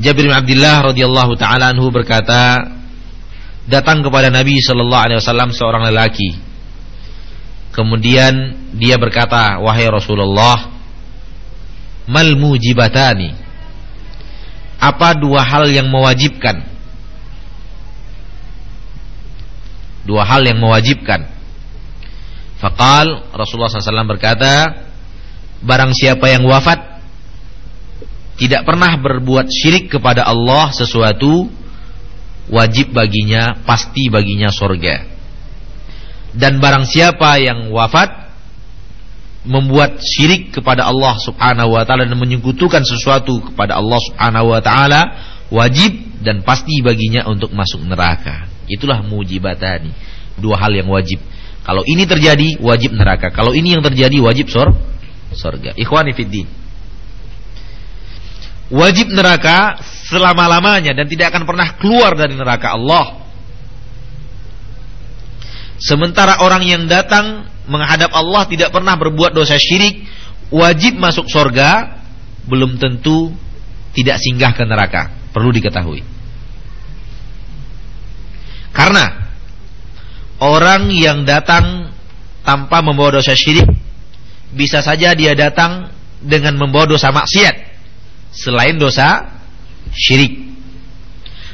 [SPEAKER 1] Jabir bin Abdullah radhiyallahu taala anhu berkata, datang kepada Nabi sallallahu alaihi wasallam seorang lelaki. Kemudian dia berkata, "Wahai Rasulullah, mal mujibatani? Apa dua hal yang mewajibkan? Dua hal yang mewajibkan. Faqal Rasulullah SAW berkata barang siapa yang wafat tidak pernah berbuat syirik kepada Allah sesuatu wajib baginya pasti baginya sorga dan barang siapa yang wafat membuat syirik kepada Allah Subhanahu wa taala dan menyekutukan sesuatu kepada Allah Subhanahu wa taala wajib dan pasti baginya untuk masuk neraka. Itulah mujibatani, dua hal yang wajib. Kalau ini terjadi wajib neraka, kalau ini yang terjadi wajib sor surga. Ikhwani fiddin. Wajib neraka selama-lamanya dan tidak akan pernah keluar dari neraka Allah. Sementara orang yang datang menghadap Allah tidak pernah berbuat dosa syirik, wajib masuk surga, belum tentu tidak singgah ke neraka. Perlu diketahui. Karena orang yang datang tanpa membawa dosa syirik, bisa saja dia datang dengan membawa dosa maksiat selain dosa syirik.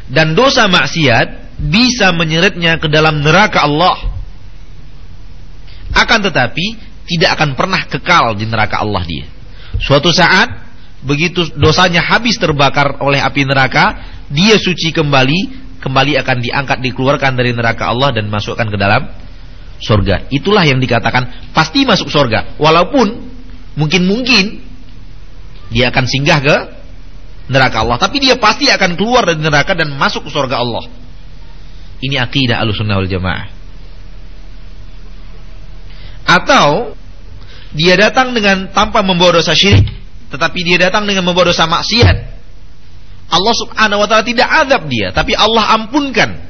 [SPEAKER 1] Dan dosa maksiat bisa menyeretnya ke dalam neraka Allah akan tetapi tidak akan pernah kekal di neraka Allah dia. Suatu saat begitu dosanya habis terbakar oleh api neraka, dia suci kembali, kembali akan diangkat dikeluarkan dari neraka Allah dan masukkan ke dalam surga. Itulah yang dikatakan pasti masuk surga. Walaupun mungkin-mungkin dia akan singgah ke neraka Allah, tapi dia pasti akan keluar dari neraka dan masuk ke surga Allah. Ini akidah Ahlussunnah wal Jamaah. Atau dia datang dengan tanpa membawa dosa syirik, tetapi dia datang dengan membawa dosa maksiat. Allah Subhanahu wa taala tidak azab dia, tapi Allah ampunkan.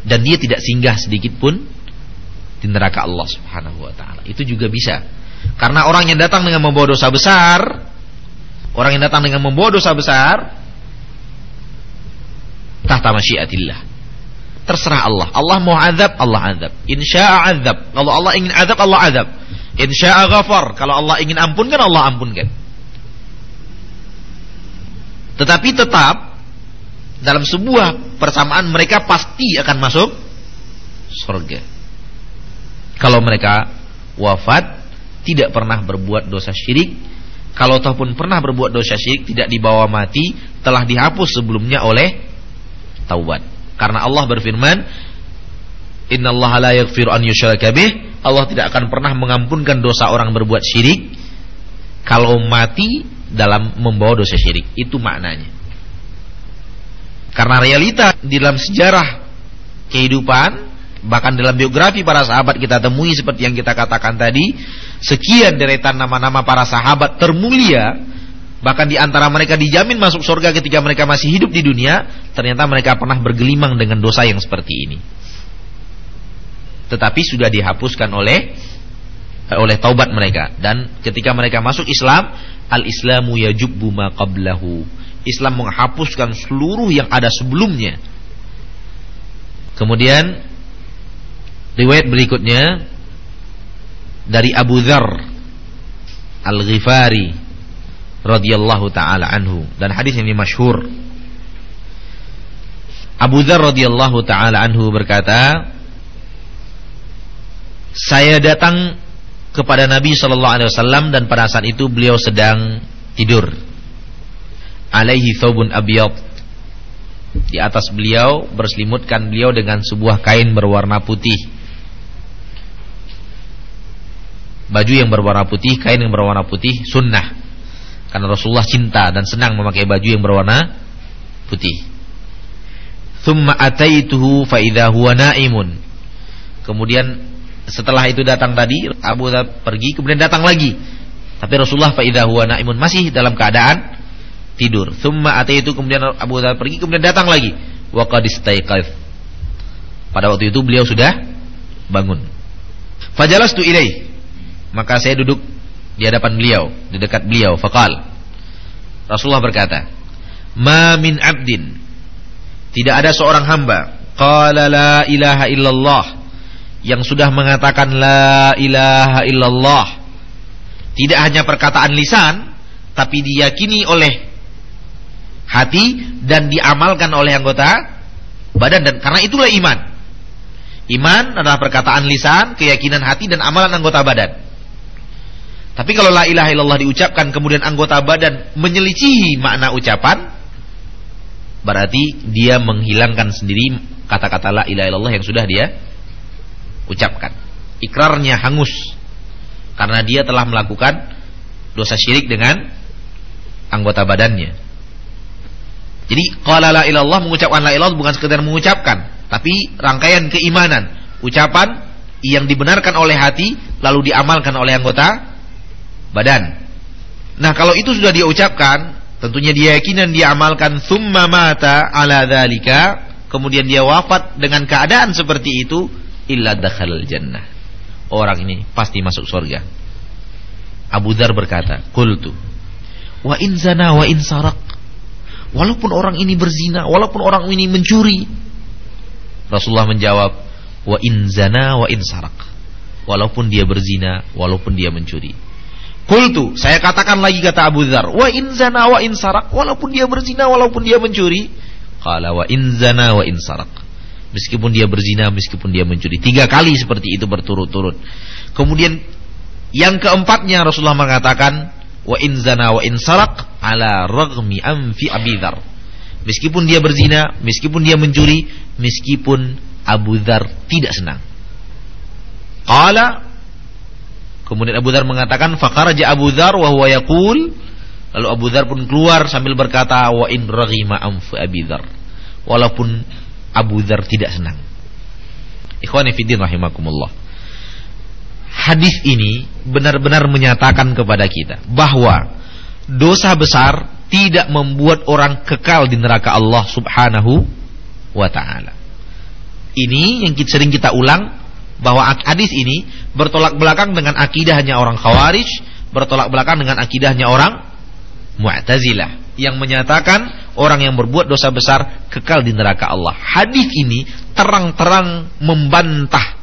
[SPEAKER 1] Dan dia tidak singgah sedikit pun di neraka Allah Subhanahu wa taala. Itu juga bisa. Karena orang yang datang dengan membawa dosa besar, orang yang datang dengan membawa dosa besar tahta masyiatillah terserah Allah. Allah mau azab, Allah azab. Insya'a azab. Kalau Allah ingin azab, Allah azab. Insya'a ghafar. Kalau Allah ingin ampunkan, Allah ampunkan. Tetapi tetap dalam sebuah persamaan mereka pasti akan masuk surga. Kalau mereka wafat tidak pernah berbuat dosa syirik, kalau ataupun pernah berbuat dosa syirik tidak dibawa mati, telah dihapus sebelumnya oleh taubat. Karena Allah berfirman, Allah la yaghfiru an yushraka bih." Allah tidak akan pernah mengampunkan dosa orang berbuat syirik kalau mati dalam membawa dosa syirik. Itu maknanya. Karena realita di dalam sejarah kehidupan bahkan dalam biografi para sahabat kita temui seperti yang kita katakan tadi, sekian deretan nama-nama para sahabat termulia Bahkan di antara mereka dijamin masuk surga ketika mereka masih hidup di dunia, ternyata mereka pernah bergelimang dengan dosa yang seperti ini. Tetapi sudah dihapuskan oleh oleh taubat mereka dan ketika mereka masuk Islam, al-islamu yajubbu ma qablahu. Islam menghapuskan seluruh yang ada sebelumnya. Kemudian riwayat berikutnya dari Abu Dzar Al-Ghifari radhiyallahu taala anhu dan hadis ini masyhur. Abu Dzar radhiyallahu taala anhu berkata, saya datang kepada Nabi sallallahu alaihi wasallam dan pada saat itu beliau sedang tidur. Alaihi thawbun abyad. Di atas beliau berselimutkan beliau dengan sebuah kain berwarna putih. Baju yang berwarna putih, kain yang berwarna putih sunnah karena Rasulullah cinta dan senang memakai baju yang berwarna putih. Thumma ataituhu fa idza huwa naimun. Kemudian setelah itu datang tadi Abu Dhar pergi kemudian datang lagi Tapi Rasulullah fa idza huwa naimun masih dalam keadaan tidur. Thumma itu kemudian Abu Dzar pergi kemudian datang lagi. Wa qad Pada waktu itu beliau sudah bangun. Fajalastu ilaih. Maka saya duduk di hadapan beliau, di dekat beliau. Faqal. Rasulullah berkata, "Ma min 'abdin" Tidak ada seorang hamba qala la ilaha illallah yang sudah mengatakan la ilaha illallah. Tidak hanya perkataan lisan, tapi diyakini oleh hati dan diamalkan oleh anggota badan dan karena itulah iman. Iman adalah perkataan lisan, keyakinan hati dan amalan anggota badan. Tapi kalau la ilaha illallah diucapkan kemudian anggota badan menyelicihi makna ucapan berarti dia menghilangkan sendiri kata-kata la ilaha illallah yang sudah dia ucapkan. Ikrarnya hangus karena dia telah melakukan dosa syirik dengan anggota badannya. Jadi qala la ilallah mengucapkan la ilallah bukan sekedar mengucapkan, tapi rangkaian keimanan, ucapan yang dibenarkan oleh hati lalu diamalkan oleh anggota badan. Nah, kalau itu sudah dia ucapkan, tentunya dia yakin dan dia amalkan thumma mata ala dzalika, kemudian dia wafat dengan keadaan seperti itu, illa dakhalal jannah. Orang ini pasti masuk surga. Abu Dzar berkata, "Qultu wa in zana wa in saraq Walaupun orang ini berzina, walaupun orang ini mencuri. Rasulullah menjawab, wa in zana wa in sarak. Walaupun dia berzina, walaupun dia mencuri. Kultu, saya katakan lagi kata Abu Dhar, wa in zana wa in sarak, walaupun dia berzina, walaupun dia mencuri. Qala wa in zana wa in sarak. Meskipun dia berzina, meskipun dia mencuri. Tiga kali seperti itu berturut-turut. Kemudian yang keempatnya Rasulullah mengatakan, wa in zana wa in sarak ala ragmi anfi Abi Dzar. Meskipun dia berzina, meskipun dia mencuri, meskipun Abu Dzar tidak senang. Qala Kemudian Abu Dzar mengatakan faqaraja Abu Dzar wa huwa lalu Abu Dzar pun keluar sambil berkata wa in raghima anfu Abi Dzar. Walaupun Abu Dzar tidak senang. Ikhwani rahimakumullah hadis ini benar-benar menyatakan kepada kita bahwa dosa besar tidak membuat orang kekal di neraka Allah Subhanahu wa taala. Ini yang sering kita ulang bahwa hadis ini bertolak belakang dengan akidahnya orang Khawarij, bertolak belakang dengan akidahnya orang Mu'tazilah yang menyatakan orang yang berbuat dosa besar kekal di neraka Allah. Hadis ini terang-terang membantah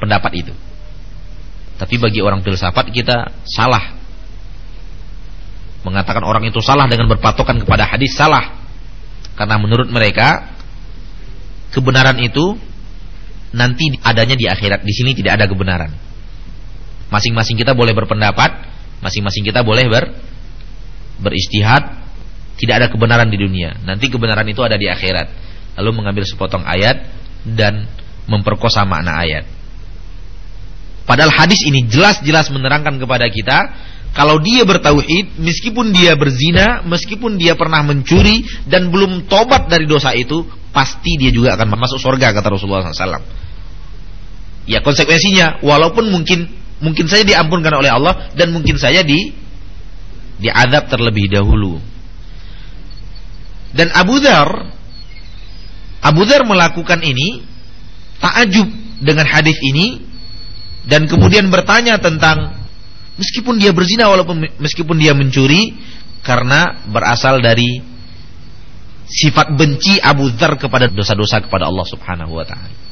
[SPEAKER 1] pendapat itu. Tapi bagi orang filsafat kita salah. Mengatakan orang itu salah dengan berpatokan kepada hadis salah. Karena menurut mereka kebenaran itu nanti adanya di akhirat. Di sini tidak ada kebenaran. Masing-masing kita boleh berpendapat, masing-masing kita boleh ber beristihad. Tidak ada kebenaran di dunia. Nanti kebenaran itu ada di akhirat. Lalu mengambil sepotong ayat dan memperkosa makna ayat. Padahal hadis ini jelas-jelas menerangkan kepada kita kalau dia bertauhid, meskipun dia berzina, meskipun dia pernah mencuri dan belum tobat dari dosa itu, pasti dia juga akan masuk surga kata Rasulullah SAW. Ya konsekuensinya, walaupun mungkin mungkin saja diampunkan oleh Allah dan mungkin saja di diadab terlebih dahulu. Dan Abu Dhar Abu Dhar melakukan ini takjub dengan hadis ini dan kemudian bertanya tentang meskipun dia berzina walaupun meskipun dia mencuri karena berasal dari sifat benci Abu Dzar kepada dosa-dosa kepada Allah Subhanahu wa taala.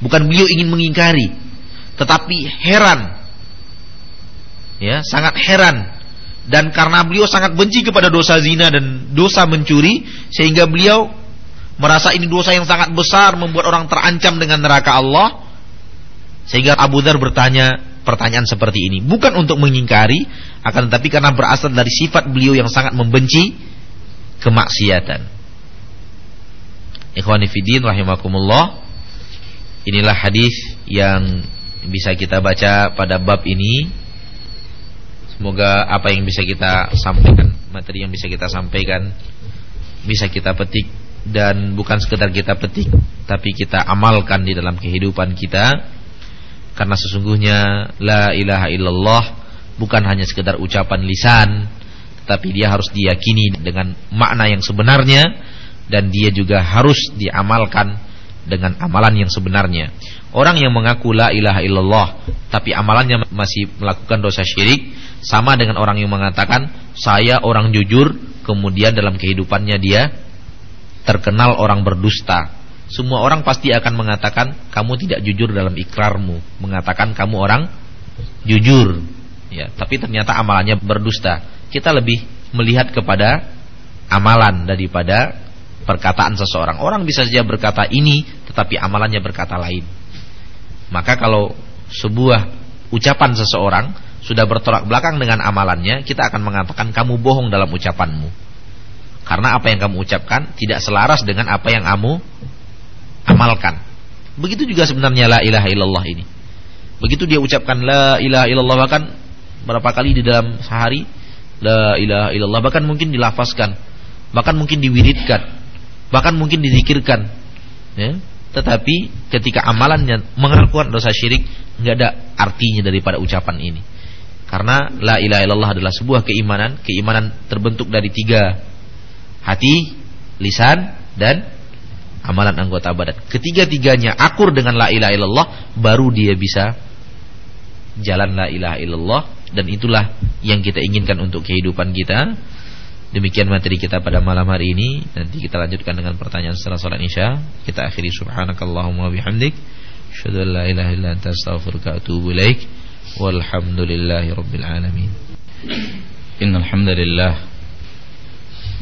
[SPEAKER 1] Bukan beliau ingin mengingkari, tetapi heran. Ya, sangat heran dan karena beliau sangat benci kepada dosa zina dan dosa mencuri sehingga beliau merasa ini dosa yang sangat besar membuat orang terancam dengan neraka Allah sehingga Abu Dhar bertanya pertanyaan seperti ini. Bukan untuk mengingkari, akan tetapi karena berasal dari sifat beliau yang sangat membenci kemaksiatan. Ikhwani Fidin rahimakumullah. Inilah hadis yang bisa kita baca pada bab ini. Semoga apa yang bisa kita sampaikan, materi yang bisa kita sampaikan bisa kita petik dan bukan sekedar kita petik tapi kita amalkan di dalam kehidupan kita Karena sesungguhnya la ilaha illallah bukan hanya sekedar ucapan lisan, tetapi dia harus diyakini dengan makna yang sebenarnya dan dia juga harus diamalkan dengan amalan yang sebenarnya. Orang yang mengaku la ilaha illallah tapi amalannya masih melakukan dosa syirik sama dengan orang yang mengatakan saya orang jujur kemudian dalam kehidupannya dia terkenal orang berdusta. Semua orang pasti akan mengatakan kamu tidak jujur dalam ikrarmu, mengatakan kamu orang jujur. Ya, tapi ternyata amalannya berdusta. Kita lebih melihat kepada amalan daripada perkataan seseorang. Orang bisa saja berkata ini tetapi amalannya berkata lain. Maka kalau sebuah ucapan seseorang sudah bertolak belakang dengan amalannya, kita akan mengatakan kamu bohong dalam ucapanmu. Karena apa yang kamu ucapkan tidak selaras dengan apa yang kamu amalkan. Begitu juga sebenarnya la ilaha illallah ini. Begitu dia ucapkan la ilaha illallah bahkan berapa kali di dalam sehari la ilaha illallah bahkan mungkin dilafazkan, bahkan mungkin diwiridkan, bahkan mungkin dizikirkan. Ya. Tetapi ketika amalannya mengakukan dosa syirik nggak ada artinya daripada ucapan ini. Karena la ilaha illallah adalah sebuah keimanan, keimanan terbentuk dari tiga hati, lisan dan amalan anggota badan. Ketiga-tiganya akur dengan la ilaha illallah baru dia bisa jalan la ilaha illallah dan itulah yang kita inginkan untuk kehidupan kita. Demikian materi kita pada malam hari ini. Nanti kita lanjutkan dengan pertanyaan setelah sholat isya. Kita akhiri subhanakallahumma bihamdik. Asyhadu an la ilaha illa anta astaghfiruka atubu ilaik. Walhamdulillahi rabbil alamin. innalhamdulillah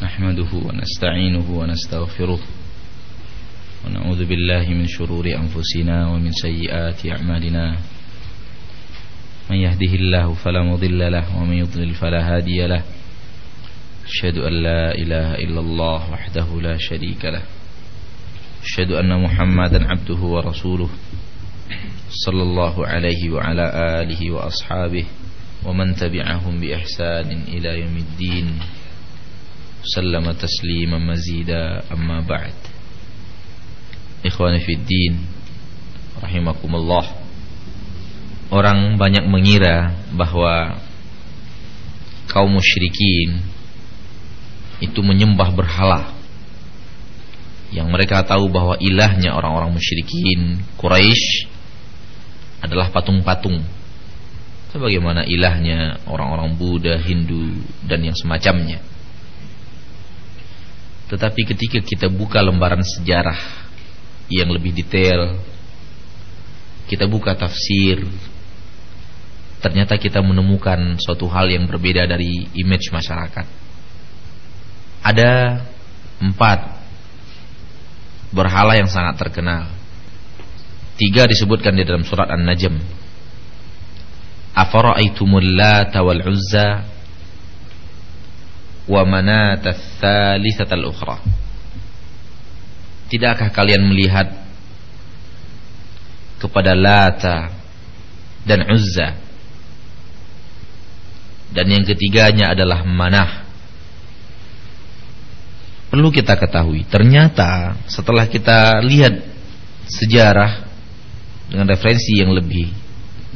[SPEAKER 1] nahmaduhu wa nasta'inuhu wa nastaghfiruh. Wa na'udzu billahi min shururi anfusina wa min sayyiati a'malina. Man yahdihillahu fala mudilla wa man yudlil falahadiyalah. أشهد أن لا إله إلا الله وحده لا شريك له. أشهد أن محمدا عبده ورسوله صلى الله عليه وعلى آله وأصحابه ومن تبعهم بإحسان إلى يوم الدين. سلم تسليما مزيدا أما بعد. Ikhwani Fiddin Rahimakumullah Orang banyak mengira bahwa Kaum musyrikin Itu menyembah berhala. Yang mereka tahu bahwa ilahnya orang-orang musyrikin Quraisy Adalah patung-patung. Sebagaimana ilahnya orang-orang Buddha, Hindu Dan yang semacamnya? Tetapi ketika kita buka lembaran sejarah yang lebih detail kita buka tafsir ternyata kita menemukan suatu hal yang berbeda dari image masyarakat ada empat berhala yang sangat terkenal. Tiga disebutkan di dalam surat An-Najm. Afara'aitumul lata wal uzza wa manat ats-tsalitsata ukhra. Tidakkah kalian melihat kepada Lata dan Uzza? Dan yang ketiganya adalah Manah perlu kita ketahui ternyata setelah kita lihat sejarah dengan referensi yang lebih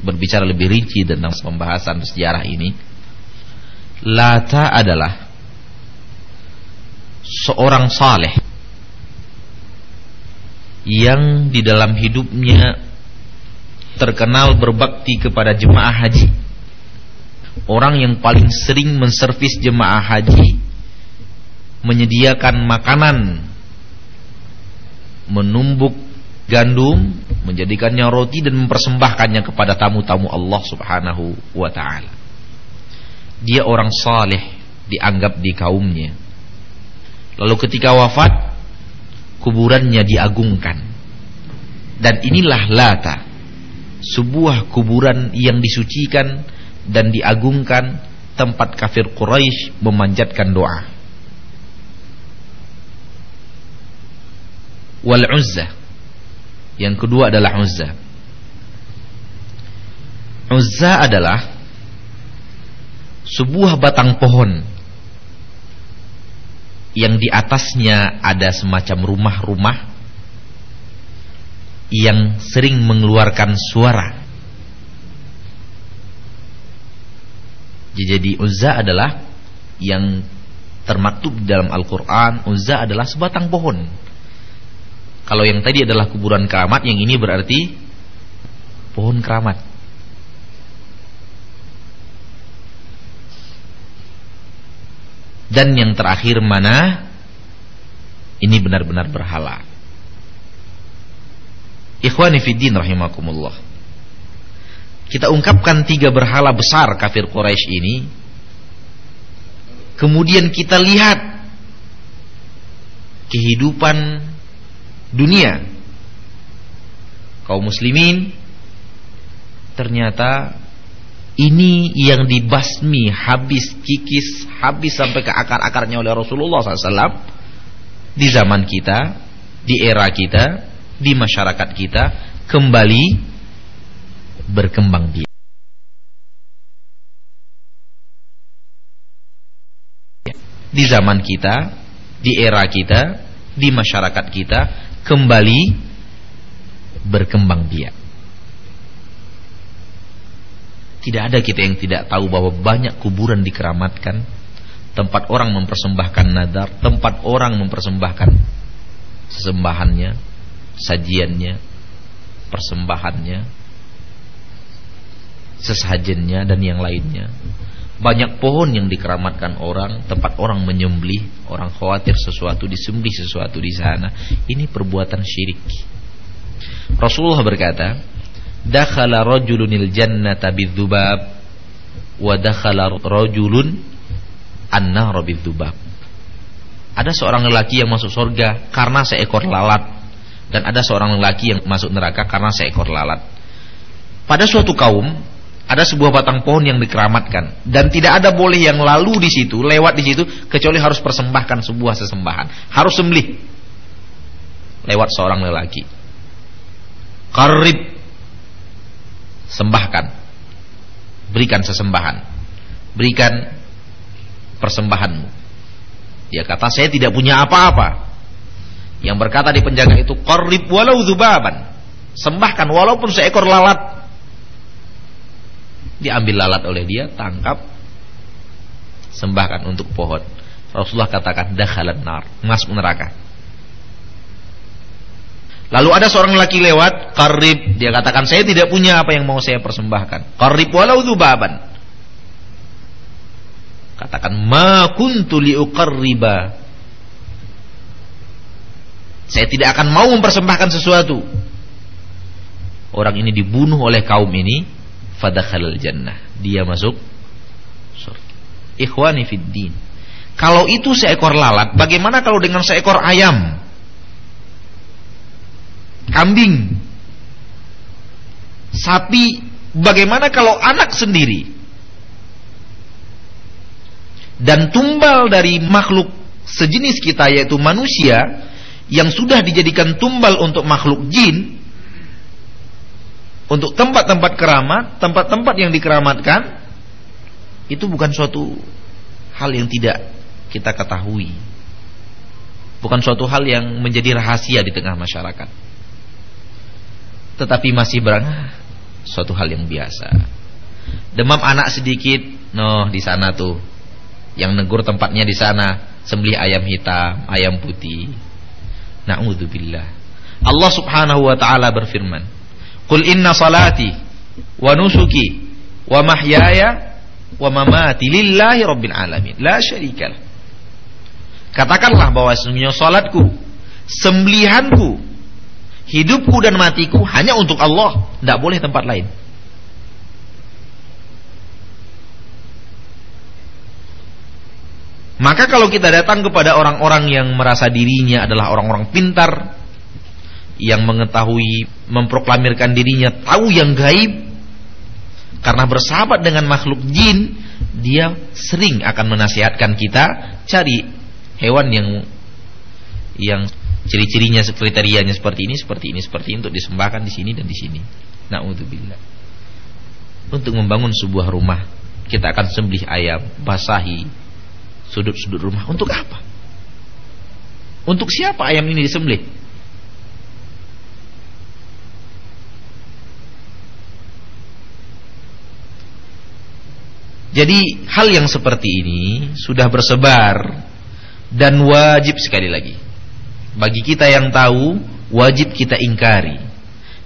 [SPEAKER 1] berbicara lebih rinci tentang pembahasan sejarah ini Lata adalah seorang saleh yang di dalam hidupnya terkenal berbakti kepada jemaah haji. Orang yang paling sering menservis jemaah haji menyediakan makanan, menumbuk gandum, menjadikannya roti dan mempersembahkannya kepada tamu-tamu Allah Subhanahu wa taala. Dia orang saleh dianggap di kaumnya. Lalu ketika wafat kuburannya diagungkan. Dan inilah Lata, sebuah kuburan yang disucikan dan diagungkan tempat kafir Quraisy memanjatkan doa. wal Uzza. Yang kedua adalah Uzza. Uzza adalah sebuah batang pohon yang di atasnya ada semacam rumah-rumah yang sering mengeluarkan suara. Jadi Uzza adalah yang termaktub dalam Al-Quran Uzza adalah sebatang pohon kalau yang tadi adalah kuburan keramat Yang ini berarti Pohon keramat. Dan yang terakhir mana? Ini benar-benar berhala. Ikhwani fiddin rahimakumullah. Kita ungkapkan tiga berhala besar kafir Quraisy ini. Kemudian kita lihat Kehidupan dunia Kaum muslimin Ternyata Ini yang dibasmi Habis kikis Habis sampai ke akar-akarnya oleh Rasulullah SAW Di zaman kita Di era kita di masyarakat kita kembali berkembang biak. Di zaman kita, di era kita, di masyarakat kita kembali berkembang biak. Tidak ada kita yang tidak tahu bahwa banyak kuburan dikeramatkan, tempat orang mempersembahkan nadar, tempat orang mempersembahkan sesembahannya, sajiannya, persembahannya, sesajennya dan yang lainnya. Banyak pohon yang dikeramatkan orang, tempat orang menyembelih, orang khawatir sesuatu disembelih sesuatu di sana. Ini perbuatan syirik. Rasulullah berkata, "Dakhala rajulunil jannata bidzubab wa dakhala rajulun an-nar bidzubab." Ada seorang lelaki yang masuk surga karena seekor lalat dan ada seorang lelaki yang masuk neraka karena seekor lalat. Pada suatu kaum ada sebuah batang pohon yang dikeramatkan dan tidak ada boleh yang lalu di situ, lewat di situ kecuali harus persembahkan sebuah sesembahan, harus sembelih lewat seorang lelaki. Karib sembahkan. Berikan sesembahan. Berikan persembahanmu. Dia kata saya tidak punya apa-apa. Yang berkata di penjaga itu qarrib walau dzubaban. Sembahkan walaupun seekor lalat. Diambil lalat oleh dia, tangkap sembahkan untuk pohon. Rasulullah katakan dakhalan nar, masuk neraka. Lalu ada seorang laki lewat, qarrib, dia katakan saya tidak punya apa yang mau saya persembahkan. Qarrib walau dzubaban. Katakan ma kuntu liuqarriba saya tidak akan mau mempersembahkan sesuatu. Orang ini dibunuh oleh kaum ini, fadakhalal jannah. Dia masuk surga. Ikhwani fid din. Kalau itu seekor lalat, bagaimana kalau dengan seekor ayam? Kambing. Sapi, bagaimana kalau anak sendiri? Dan tumbal dari makhluk sejenis kita yaitu manusia yang sudah dijadikan tumbal untuk makhluk jin untuk tempat-tempat keramat, tempat-tempat yang dikeramatkan itu bukan suatu hal yang tidak kita ketahui. Bukan suatu hal yang menjadi rahasia di tengah masyarakat. Tetapi masih berangah suatu hal yang biasa. Demam anak sedikit, noh di sana tuh. Yang negur tempatnya di sana, sembelih ayam hitam, ayam putih. Na'udzubillah. Allah Subhanahu wa taala berfirman, "Qul inna salati wa nusuki wa mahyaya wa mamati lillahi rabbil alamin, la syarikalah." Katakanlah bahwa sesungguhnya salatku, sembelihanku, hidupku dan matiku hanya untuk Allah, tidak boleh tempat lain. Maka kalau kita datang kepada orang-orang yang merasa dirinya adalah orang-orang pintar yang mengetahui memproklamirkan dirinya tahu yang gaib karena bersahabat dengan makhluk jin, dia sering akan menasihatkan kita cari hewan yang yang ciri-cirinya kriterianya seperti ini, seperti ini, seperti ini untuk disembahkan di sini dan di sini. Nauzubillah. Untuk membangun sebuah rumah, kita akan sembelih ayam, basahi, sudut-sudut rumah. Untuk apa? Untuk siapa ayam ini disembelih? Jadi hal yang seperti ini sudah bersebar dan wajib sekali lagi bagi kita yang tahu wajib kita ingkari.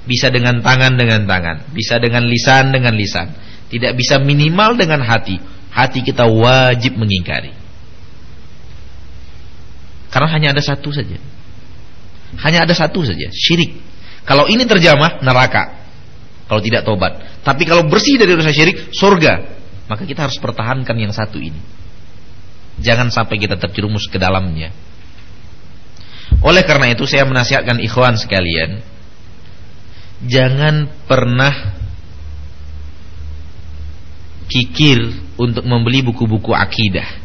[SPEAKER 1] Bisa dengan tangan dengan tangan, bisa dengan lisan dengan lisan. Tidak bisa minimal dengan hati. Hati kita wajib mengingkari. Karena hanya ada satu saja. Hanya ada satu saja, syirik. Kalau ini terjamah neraka. Kalau tidak tobat. Tapi kalau bersih dari dosa syirik, surga. Maka kita harus pertahankan yang satu ini. Jangan sampai kita terjerumus ke dalamnya. Oleh karena itu saya menasihatkan ikhwan sekalian, jangan pernah kikir untuk membeli buku-buku akidah.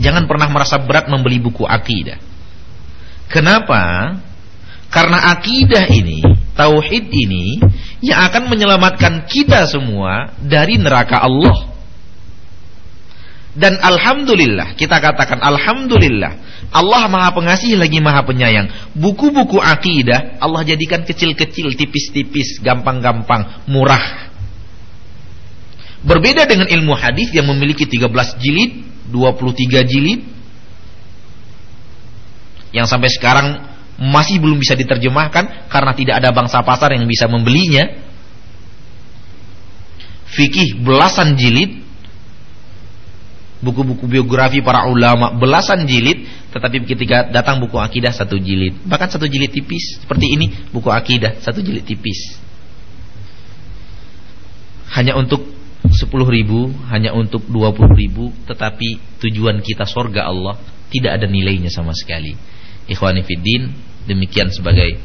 [SPEAKER 1] Jangan pernah merasa berat membeli buku akidah. Kenapa? Karena akidah ini, tauhid ini yang akan menyelamatkan kita semua dari neraka Allah. Dan alhamdulillah, kita katakan alhamdulillah, Allah Maha Pengasih lagi Maha Penyayang. Buku-buku akidah Allah jadikan kecil-kecil, tipis-tipis, gampang-gampang, murah. Berbeda dengan ilmu hadis yang memiliki 13 jilid, 23 jilid yang sampai sekarang masih belum bisa diterjemahkan karena tidak ada bangsa pasar yang bisa membelinya. Fikih belasan jilid, buku-buku biografi para ulama belasan jilid, tetapi ketika datang buku akidah satu jilid, bahkan satu jilid tipis seperti ini buku akidah satu jilid tipis. Hanya untuk 10 ribu, hanya untuk 20 ribu, tetapi tujuan kita sorga Allah tidak ada nilainya sama sekali. Ikhwani Fiddin Demikian sebagai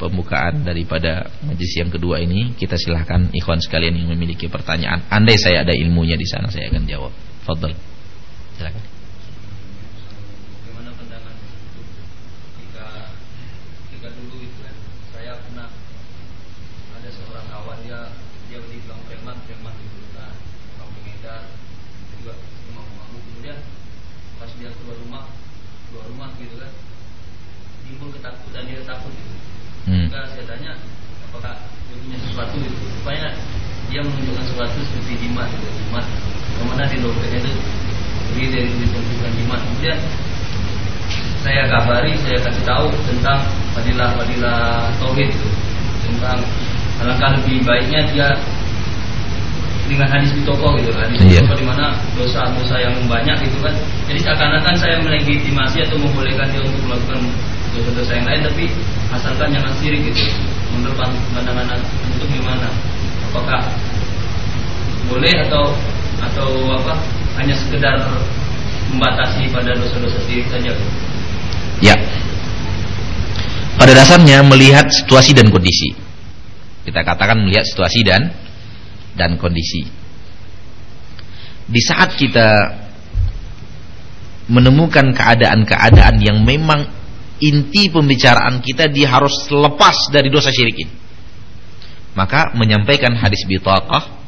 [SPEAKER 1] pembukaan daripada majlis yang kedua ini. Kita silahkan ikhwan sekalian yang memiliki pertanyaan. Andai saya ada ilmunya di sana saya akan jawab. Fadl Silakan
[SPEAKER 2] hmm. Maka saya tanya apakah dia punya sesuatu itu supaya dia menunjukkan sesuatu seperti jimat gitu. jimat ke mana di dompetnya itu jadi dari ditunjukkan jimat kemudian saya kabari saya kasih tahu tentang fadilah fadilah tauhid itu tentang alangkah lebih baiknya dia dengan hadis toko gitu hadis yeah. di mana dosa-dosa yang banyak gitu kan jadi seakan-akan saya melegitimasi atau membolehkan dia untuk melakukan dosa-dosa yang lain tapi asalkan jangan sirik gitu. Menurut pandangan untuk gimana? Apakah boleh atau atau apa? Hanya sekedar membatasi pada dosa-dosa sirik saja
[SPEAKER 1] ya. Pada dasarnya melihat situasi dan kondisi. Kita katakan melihat situasi dan dan kondisi. Di saat kita menemukan keadaan-keadaan yang memang inti pembicaraan kita dia harus lepas dari dosa syirik ini. Maka menyampaikan hadis bitaqah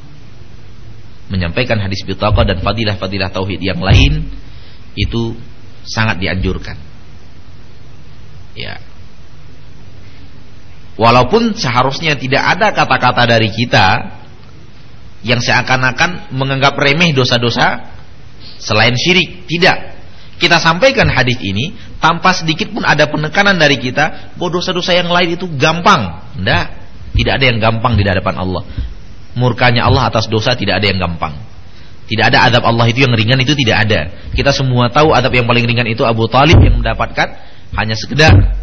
[SPEAKER 1] menyampaikan hadis bitaqah dan fadilah-fadilah tauhid yang lain itu sangat dianjurkan. Ya. Walaupun seharusnya tidak ada kata-kata dari kita yang seakan-akan menganggap remeh dosa-dosa selain syirik, tidak kita sampaikan hadis ini tanpa sedikit pun ada penekanan dari kita bahwa dosa-dosa yang lain itu gampang. Tidak, tidak ada yang gampang di hadapan Allah. Murkanya Allah atas dosa tidak ada yang gampang. Tidak ada adab Allah itu yang ringan itu tidak ada. Kita semua tahu adab yang paling ringan itu Abu Talib yang mendapatkan hanya sekedar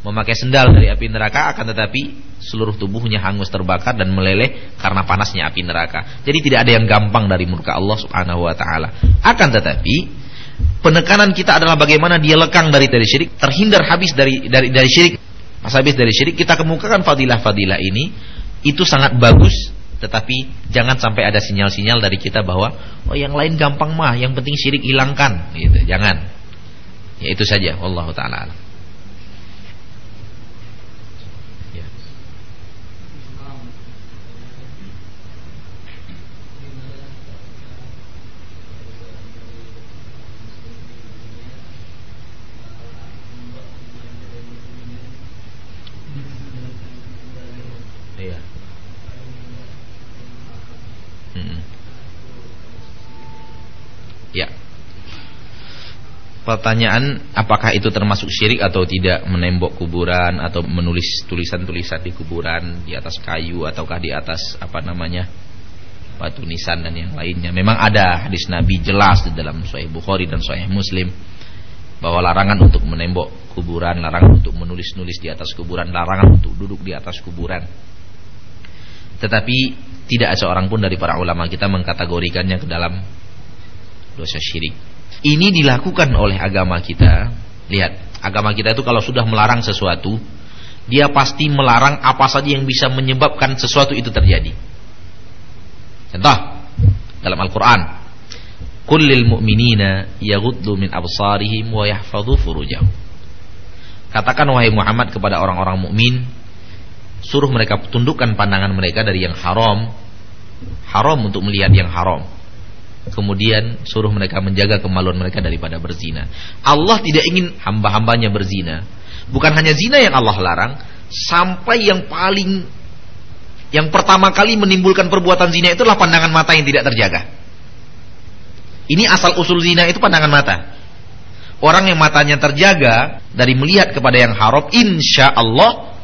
[SPEAKER 1] memakai sendal dari api neraka akan tetapi seluruh tubuhnya hangus terbakar dan meleleh karena panasnya api neraka. Jadi tidak ada yang gampang dari murka Allah Subhanahu wa taala. Akan tetapi penekanan kita adalah bagaimana dia lekang dari dari syirik, terhindar habis dari dari dari syirik, pas habis dari syirik kita kemukakan fadilah-fadilah ini itu sangat bagus tetapi jangan sampai ada sinyal-sinyal dari kita bahwa oh yang lain gampang mah, yang penting syirik hilangkan gitu. Jangan. Ya itu saja Allah taala. Pertanyaan apakah itu termasuk syirik atau tidak menembok kuburan atau menulis tulisan-tulisan di kuburan di atas kayu ataukah di atas apa namanya batu nisan dan yang lainnya. Memang ada hadis Nabi jelas di dalam Sahih Bukhari dan Sahih Muslim bahwa larangan untuk menembok kuburan, larangan untuk menulis-nulis di atas kuburan, larangan untuk duduk di atas kuburan. Tetapi tidak seorang pun dari para ulama kita mengkategorikannya ke dalam dosa syirik. Ini dilakukan oleh agama kita. Lihat, agama kita itu kalau sudah melarang sesuatu, dia pasti melarang apa saja yang bisa menyebabkan sesuatu itu terjadi. Contoh dalam Al-Qur'an, "Kullil mu'minina yaghuddu min absarihim wa yahfadhu furujahum." Katakan wahai Muhammad kepada orang-orang mukmin, suruh mereka tundukkan pandangan mereka dari yang haram, haram untuk melihat yang haram kemudian suruh mereka menjaga kemaluan mereka daripada berzina. Allah tidak ingin hamba-hambanya berzina. Bukan hanya zina yang Allah larang, sampai yang paling yang pertama kali menimbulkan perbuatan zina itulah pandangan mata yang tidak terjaga. Ini asal usul zina itu pandangan mata. Orang yang matanya terjaga dari melihat kepada yang haram, insya Allah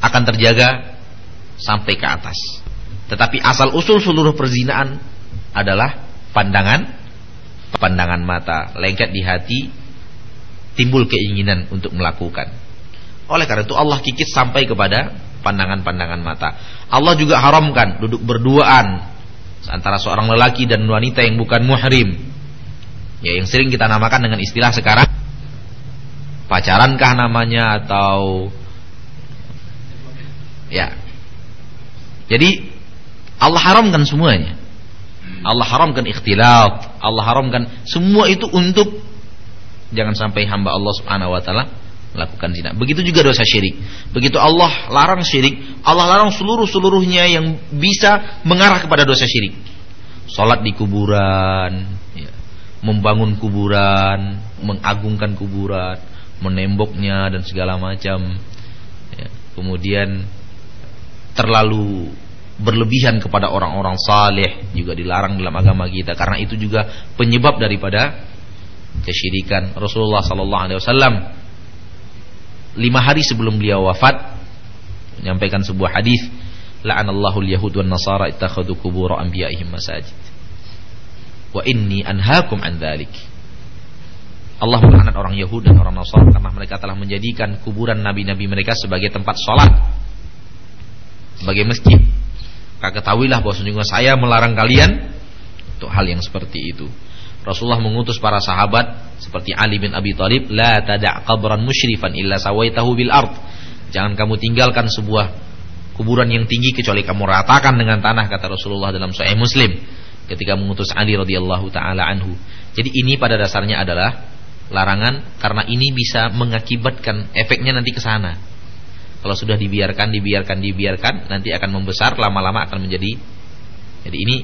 [SPEAKER 1] akan terjaga sampai ke atas. Tetapi asal usul seluruh perzinaan adalah pandangan pandangan mata, lengket di hati, timbul keinginan untuk melakukan. Oleh karena itu Allah kikis sampai kepada pandangan-pandangan mata. Allah juga haramkan duduk berduaan antara seorang lelaki dan wanita yang bukan muhrim. Ya, yang sering kita namakan dengan istilah sekarang pacarankah namanya atau ya. Jadi Allah haramkan semuanya. Allah haramkan ikhtilat, Allah haramkan semua itu untuk jangan sampai hamba Allah Subhanahu wa taala melakukan zina. Begitu juga dosa syirik. Begitu Allah larang syirik, Allah larang seluruh-seluruhnya yang bisa mengarah kepada dosa syirik. Salat di kuburan, ya. membangun kuburan, mengagungkan kuburan, menemboknya dan segala macam. Ya. Kemudian terlalu berlebihan kepada orang-orang saleh juga dilarang dalam agama kita. Karena itu juga penyebab daripada kesyirikan. Rasulullah sallallahu alaihi wasallam lima hari sebelum beliau wafat menyampaikan sebuah hadis la'anallahu al-yahud wan nasara ittakhadhu qubur anbiya'ihim masajid. Wa inni anhaakum an dzalik Allah melaknat orang Yahudi dan orang Nasrani karena mereka telah menjadikan kuburan nabi-nabi mereka sebagai tempat sholat sebagai masjid maka ketahuilah bahwa sesungguhnya saya melarang kalian untuk hal yang seperti itu. Rasulullah mengutus para sahabat seperti Ali bin Abi Thalib, la tada' qabran musyrifan illa sawaitahu bil ard. Jangan kamu tinggalkan sebuah kuburan yang tinggi kecuali kamu ratakan dengan tanah kata Rasulullah dalam Sahih Muslim ketika mengutus Ali radhiyallahu taala anhu. Jadi ini pada dasarnya adalah larangan karena ini bisa mengakibatkan efeknya nanti ke sana. Kalau sudah dibiarkan, dibiarkan, dibiarkan, nanti akan membesar, lama-lama akan menjadi. Jadi ini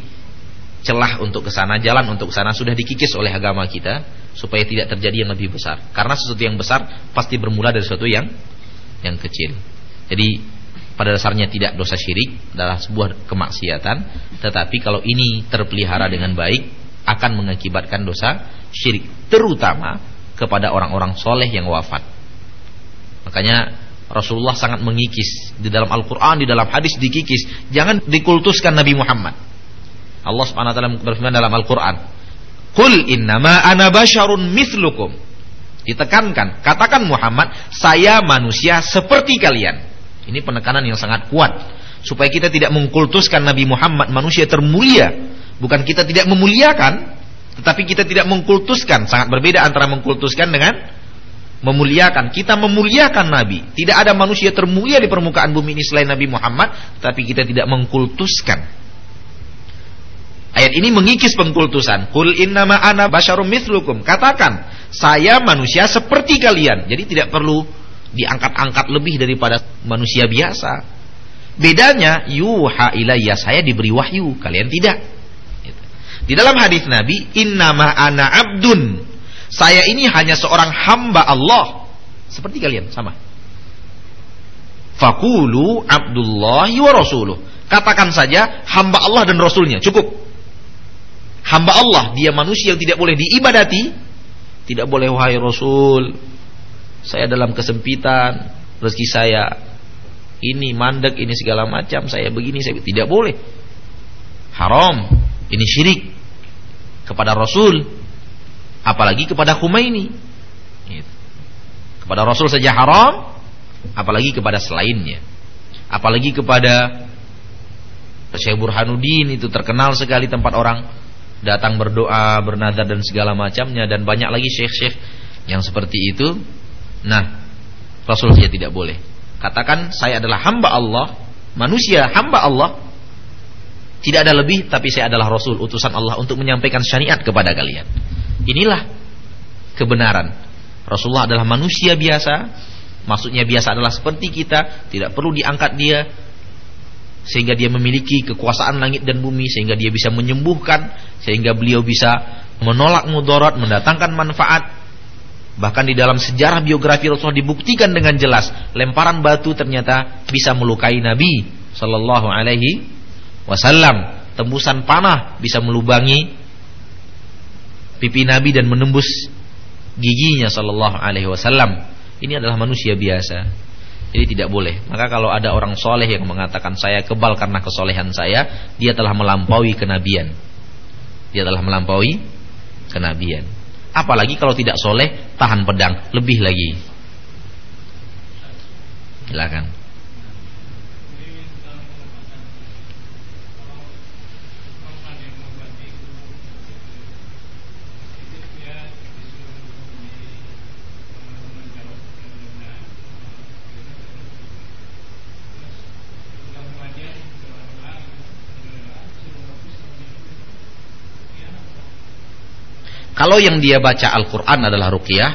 [SPEAKER 1] celah untuk ke sana, jalan untuk ke sana sudah dikikis oleh agama kita supaya tidak terjadi yang lebih besar. Karena sesuatu yang besar pasti bermula dari sesuatu yang yang kecil. Jadi pada dasarnya tidak dosa syirik adalah sebuah kemaksiatan, tetapi kalau ini terpelihara dengan baik akan mengakibatkan dosa syirik, terutama kepada orang-orang soleh yang wafat. Makanya Rasulullah sangat mengikis di dalam Al-Qur'an, di dalam hadis dikikis. Jangan dikultuskan Nabi Muhammad. Allah Subhanahu wa taala berfirman dalam Al-Qur'an, "Qul innama ana basyarun mithlukum." Ditekankan, katakan Muhammad, saya manusia seperti kalian. Ini penekanan yang sangat kuat supaya kita tidak mengkultuskan Nabi Muhammad manusia termulia. Bukan kita tidak memuliakan, tetapi kita tidak mengkultuskan. Sangat berbeda antara mengkultuskan dengan memuliakan. Kita memuliakan Nabi. Tidak ada manusia termulia di permukaan bumi ini selain Nabi Muhammad, tapi kita tidak mengkultuskan. Ayat ini mengikis pengkultusan. Kul innama ana basyarum mithlukum. Katakan, saya manusia seperti kalian. Jadi tidak perlu diangkat-angkat lebih daripada manusia biasa. Bedanya yuha ilayya saya diberi wahyu, kalian tidak. Di dalam hadis Nabi, innama ana abdun saya ini hanya seorang hamba Allah. Seperti kalian, sama. Fakulu Abdullah wa Rasuluh. Katakan saja hamba Allah dan Rasulnya. Cukup. Hamba Allah, dia manusia yang tidak boleh diibadati. Tidak boleh wahai Rasul. Saya dalam kesempitan, rezeki saya ini mandek, ini segala macam, saya begini, saya tidak boleh. Haram. Ini syirik kepada Rasul, apalagi kepada Khomeini. Gitu. Kepada Rasul saja haram, apalagi kepada selainnya. Apalagi kepada Syekh Burhanuddin itu terkenal sekali tempat orang datang berdoa, bernadar dan segala macamnya dan banyak lagi syekh-syekh yang seperti itu. Nah, Rasul saja tidak boleh. Katakan saya adalah hamba Allah, manusia hamba Allah. Tidak ada lebih tapi saya adalah Rasul utusan Allah untuk menyampaikan syariat kepada kalian. Inilah kebenaran. Rasulullah adalah manusia biasa, maksudnya biasa adalah seperti kita, tidak perlu diangkat dia. Sehingga dia memiliki kekuasaan langit dan bumi. Sehingga dia bisa menyembuhkan. Sehingga beliau bisa menolak mudarat mendatangkan manfaat. Bahkan di dalam sejarah biografi Rasulullah dibuktikan dengan jelas. Lemparan batu ternyata bisa melukai Nabi sallallahu alaihi wasallam. Tembusan panah bisa melubangi pipi Nabi dan menembus giginya sallallahu alaihi wasallam ini adalah manusia biasa jadi tidak boleh. Maka kalau ada orang soleh yang mengatakan saya kebal karena kesolehan saya, dia telah melampaui kenabian. Dia telah melampaui kenabian. Apalagi kalau tidak soleh, tahan pedang, lebih lagi. Silakan. Kalau yang dia baca Al-Quran adalah ruqyah,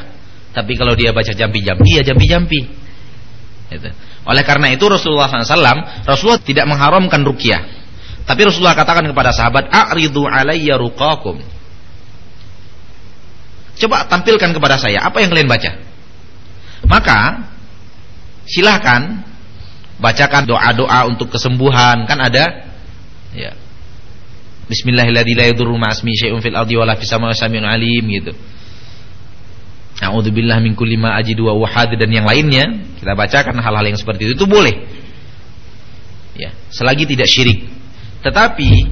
[SPEAKER 1] tapi kalau dia baca jampi-jampi ya jampi-jampi. Gitu. Oleh karena itu Rasulullah SAW, Rasulullah tidak mengharamkan ruqyah. Tapi Rasulullah katakan kepada sahabat, "A'ridu alayya ruqakum." Coba tampilkan kepada saya apa yang kalian baca. Maka silahkan bacakan doa-doa untuk kesembuhan kan ada ya Bismillahirrahmanirrahim. syai'un fil ardi wala fis samai samiun alim gitu. A'udzubillah min kulli ma ajidu wa dan yang lainnya kita bacakan hal-hal yang seperti itu itu boleh. Ya, selagi tidak syirik. Tetapi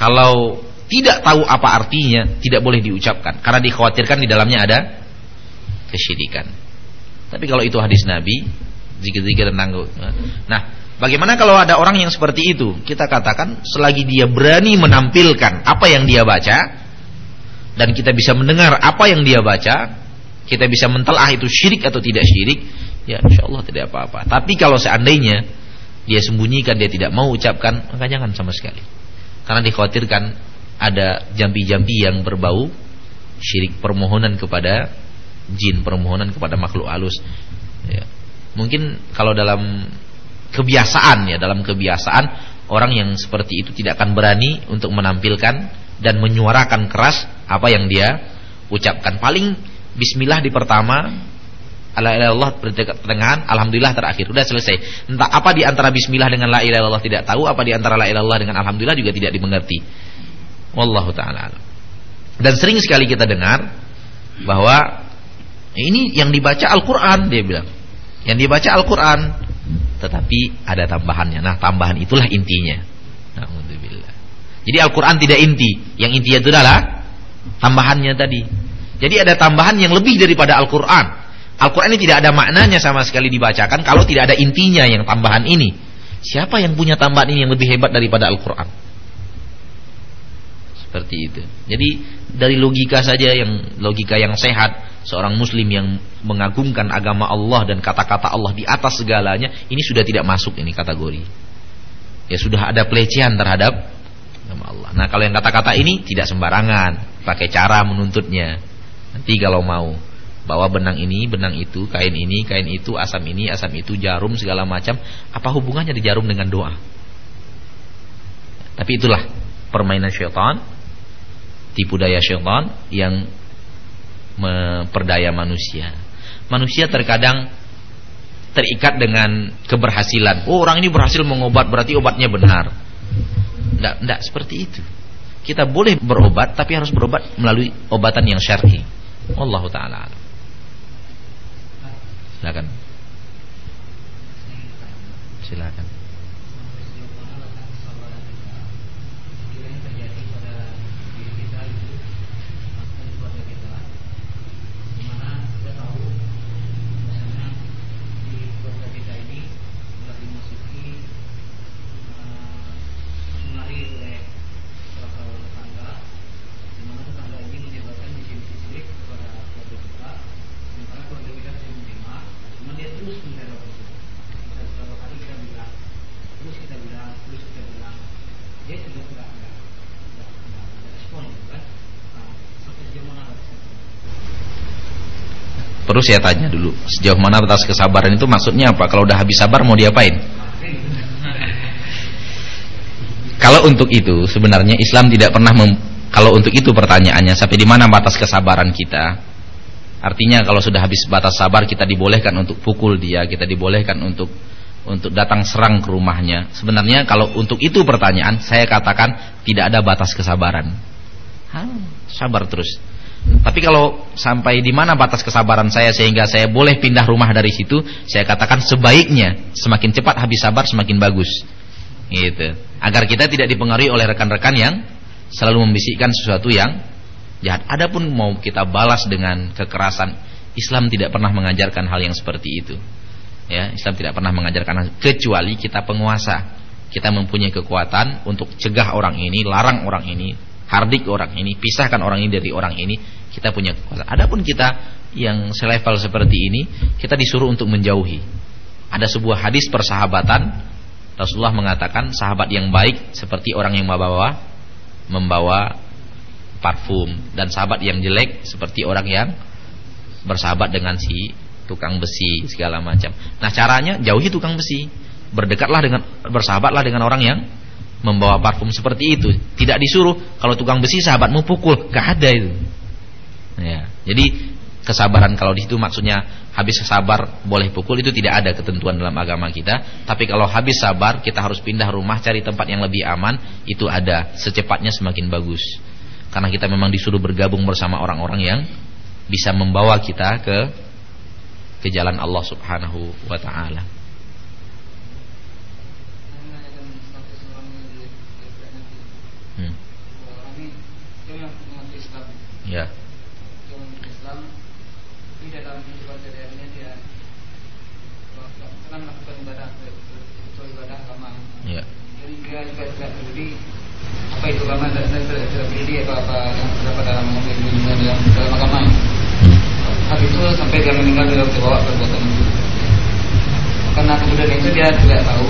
[SPEAKER 1] kalau tidak tahu apa artinya tidak boleh diucapkan karena dikhawatirkan di dalamnya ada kesyirikan. Tapi kalau itu hadis Nabi, zikir-zikir tentang Nah, Bagaimana kalau ada orang yang seperti itu? Kita katakan selagi dia berani menampilkan apa yang dia baca dan kita bisa mendengar apa yang dia baca, kita bisa mentelah itu syirik atau tidak syirik, ya insya Allah tidak apa-apa. Tapi kalau seandainya dia sembunyikan, dia tidak mau ucapkan, maka jangan sama sekali. Karena dikhawatirkan ada jampi-jampi yang berbau syirik permohonan kepada jin, permohonan kepada makhluk halus. Ya. Mungkin kalau dalam kebiasaan ya dalam kebiasaan orang yang seperti itu tidak akan berani untuk menampilkan dan menyuarakan keras apa yang dia ucapkan. Paling bismillah di pertama Allah pertengahan alhamdulillah terakhir. Sudah selesai. Entah apa di antara bismillah dengan la ilaha illallah tidak tahu apa di antara la ilaha dengan alhamdulillah juga tidak dimengerti. Wallahu taala dan sering sekali kita dengar bahwa ini yang dibaca Al-Qur'an dia bilang. Yang dibaca Al-Qur'an tetapi ada tambahannya. Nah, tambahan itulah intinya. Alhamdulillah. Jadi Al-Qur'an tidak inti, yang intinya itu adalah tambahannya tadi. Jadi ada tambahan yang lebih daripada Al-Qur'an. Al-Qur'an ini tidak ada maknanya sama sekali dibacakan kalau tidak ada intinya yang tambahan ini. Siapa yang punya tambahan ini yang lebih hebat daripada Al-Qur'an? Seperti itu. Jadi dari logika saja yang logika yang sehat seorang muslim yang mengagungkan agama Allah dan kata-kata Allah di atas segalanya, ini sudah tidak masuk ini kategori. Ya sudah ada pelecehan terhadap agama Allah. Nah, kalau yang kata-kata ini tidak sembarangan, pakai cara menuntutnya. Nanti kalau mau bawa benang ini, benang itu, kain ini, kain itu, asam ini, asam itu, jarum segala macam, apa hubungannya di jarum dengan doa? Tapi itulah permainan syaitan, tipu daya syaitan yang memperdaya manusia. Manusia terkadang terikat dengan keberhasilan. Oh, orang ini berhasil mengobat berarti obatnya benar. Tidak, tidak seperti itu. Kita boleh berobat tapi harus berobat melalui obatan yang syar'i. Wallahu taala Silakan. Silakan. Perlu saya tanya dulu, sejauh mana batas kesabaran itu maksudnya apa? Kalau udah habis sabar mau diapain? Kalau untuk itu sebenarnya Islam tidak pernah mem kalau untuk itu pertanyaannya sampai di mana batas kesabaran kita? Artinya kalau sudah habis batas sabar kita dibolehkan untuk pukul dia, kita dibolehkan untuk untuk datang serang ke rumahnya. Sebenarnya kalau untuk itu pertanyaan, saya katakan tidak ada batas kesabaran. Ha, sabar terus. Tapi kalau sampai di mana batas kesabaran saya sehingga saya boleh pindah rumah dari situ, saya katakan sebaiknya semakin cepat habis sabar semakin bagus. Gitu. Agar kita tidak dipengaruhi oleh rekan-rekan yang selalu membisikkan sesuatu yang jahat. Adapun mau kita balas dengan kekerasan, Islam tidak pernah mengajarkan hal yang seperti itu. Ya, Islam tidak pernah mengajarkan kecuali kita penguasa. Kita mempunyai kekuatan untuk cegah orang ini, larang orang ini, hardik orang ini, pisahkan orang ini dari orang ini, kita punya kekuatan. Adapun kita yang selevel seperti ini, kita disuruh untuk menjauhi. Ada sebuah hadis persahabatan, Rasulullah mengatakan sahabat yang baik seperti orang yang membawa membawa parfum dan sahabat yang jelek seperti orang yang bersahabat dengan si tukang besi segala macam. Nah, caranya jauhi tukang besi. Berdekatlah dengan bersahabatlah dengan orang yang membawa parfum seperti itu. Tidak disuruh kalau tukang besi sahabatmu pukul, gak ada itu. Ya. Jadi kesabaran kalau di situ maksudnya habis sabar boleh pukul itu tidak ada ketentuan dalam agama kita. Tapi kalau habis sabar kita harus pindah rumah cari tempat yang lebih aman itu ada. Secepatnya semakin bagus. Karena kita memang disuruh bergabung bersama orang-orang yang bisa membawa kita ke ke jalan Allah Subhanahu wa taala. Hmm. Ya. Islam tidak dalam kehidupan sehari-harinya dia kan melakukan ibadah betul ibadah agama. Ya. Jadi dia juga tidak peduli apa itu agama dan tidak peduli apa apa yang terdapat dalam dalam dalam agama. Habis itu sampai dia meninggal dia terbawa perbuatan itu. Karena kemudian itu dia tidak tahu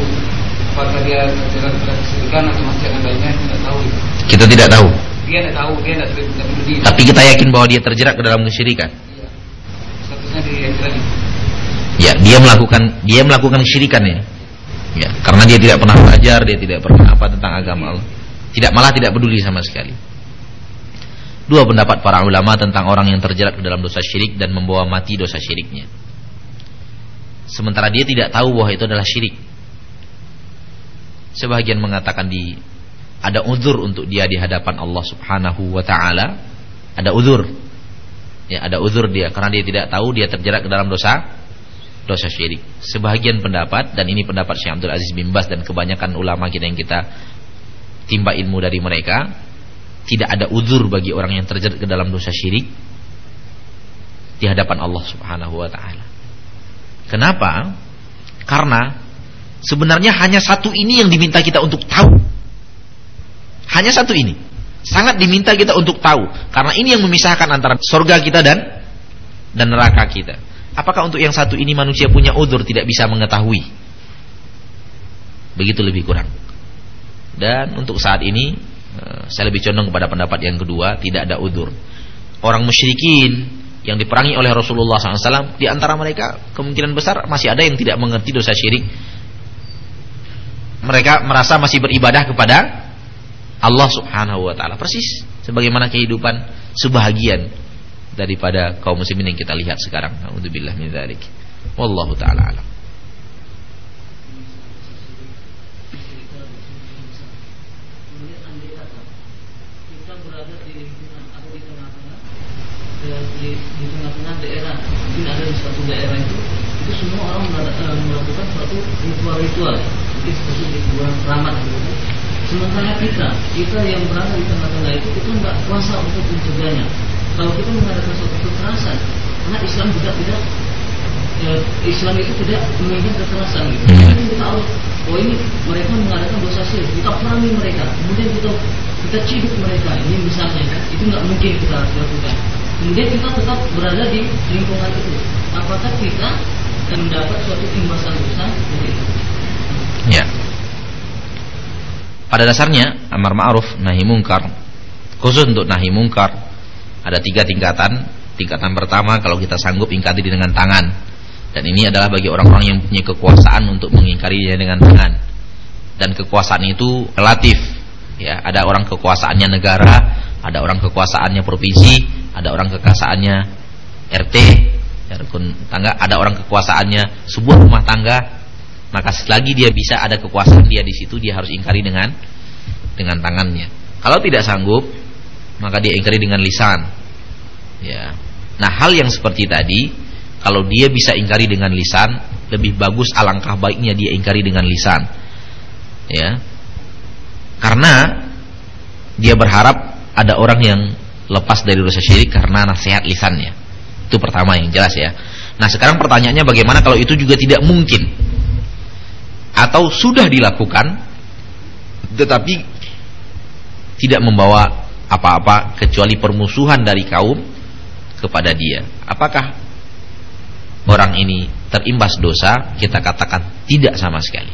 [SPEAKER 1] apakah dia tidak kesirikan atau masih yang lainnya tidak tahu. Kita tidak tahu. Dia tidak tahu, dia tidak, tidak peduli. Tapi kita yakin bahwa dia terjerat ke dalam kesyirikan. Iya. Statusnya dia Ya, dia melakukan dia melakukan kesyirikan ya. Ya, karena dia tidak pernah belajar, dia tidak pernah apa tentang agama Allah. Tidak malah tidak peduli sama sekali. Dua pendapat para ulama tentang orang yang terjerat ke dalam dosa syirik dan membawa mati dosa syiriknya. Sementara dia tidak tahu bahwa itu adalah syirik. Sebagian mengatakan di ada uzur untuk dia di hadapan Allah Subhanahu wa taala. Ada uzur. Ya, ada uzur dia karena dia tidak tahu dia terjerat ke dalam dosa dosa syirik. Sebagian pendapat dan ini pendapat Syekh Abdul Aziz bin Bas dan kebanyakan ulama kita yang kita timba ilmu dari mereka, tidak ada uzur bagi orang yang terjerat ke dalam dosa syirik di hadapan Allah Subhanahu wa taala. Kenapa? Karena Sebenarnya hanya satu ini yang diminta kita untuk tahu. Hanya satu ini. Sangat diminta kita untuk tahu. Karena ini yang memisahkan antara surga kita dan dan neraka kita. Apakah untuk yang satu ini manusia punya udur tidak bisa mengetahui? Begitu lebih kurang. Dan untuk saat ini eh, saya lebih condong kepada pendapat yang kedua, tidak ada udur. Orang musyrikin yang diperangi oleh Rasulullah SAW di antara mereka kemungkinan besar masih ada yang tidak mengerti dosa syirik mereka merasa masih beribadah kepada Allah Subhanahu wa taala. Persis sebagaimana kehidupan sebahagian daripada kaum muslimin yang kita lihat sekarang. Alhamdulillah min dzalik. Wallahu taala alam.
[SPEAKER 3] itu itu semua orang melakukan suatu ritual-ritual mungkin seperti ritual keramat gitu. Sementara kita kita yang berada di tengah-tengah itu kita nggak kuasa untuk mencegahnya kalau kita mengadakan suatu kekerasan karena Islam juga tidak eh, Islam itu tidak menginginkan kekerasan gitu. Hmm. Jadi kita harus oh ini mereka mengadakan dosa syirik, kita perangi mereka, kemudian kita kita ciduk mereka, ini misalnya kan, itu nggak mungkin kita lakukan. Kemudian kita tetap berada di lingkungan itu. Apakah kita akan mendapat suatu imbasan dosa dari itu?
[SPEAKER 1] Ya. Pada dasarnya amar ma'ruf nahi mungkar khusus untuk nahi mungkar ada tiga tingkatan. Tingkatan pertama kalau kita sanggup ingkari dengan tangan dan ini adalah bagi orang-orang yang punya kekuasaan untuk mengingkarinya dengan tangan. Dan kekuasaan itu relatif. Ya, ada orang kekuasaannya negara, ada orang kekuasaannya provinsi, ada orang kekuasaannya RT, ya, tangga, ada orang kekuasaannya sebuah rumah tangga. Maka selagi dia bisa ada kekuasaan dia di situ, dia harus ingkari dengan dengan tangannya. Kalau tidak sanggup, maka dia ingkari dengan lisan. Ya. Nah, hal yang seperti tadi kalau dia bisa ingkari dengan lisan, lebih bagus alangkah baiknya dia ingkari dengan lisan. Ya. Karena dia berharap ada orang yang lepas dari dosa syirik karena nasihat lisannya. Itu pertama yang jelas ya. Nah, sekarang pertanyaannya bagaimana kalau itu juga tidak mungkin? Atau sudah dilakukan tetapi tidak membawa apa-apa kecuali permusuhan dari kaum kepada dia. Apakah orang ini terimbas dosa, kita katakan tidak sama sekali.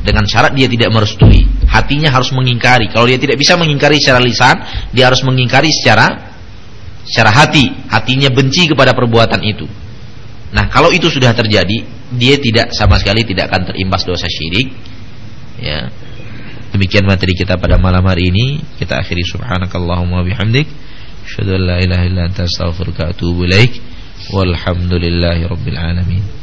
[SPEAKER 1] Dengan syarat dia tidak merestui, hatinya harus mengingkari. Kalau dia tidak bisa mengingkari secara lisan, dia harus mengingkari secara secara hati, hatinya benci kepada perbuatan itu. Nah, kalau itu sudah terjadi, dia tidak sama sekali tidak akan terimbas dosa syirik. Ya. Demikian materi kita pada malam hari ini. Kita akhiri. Subhanakallahumma bihamdik. Syadallah ilaha illa anta astaghfiruka walhamdulillahi rabbil alamin.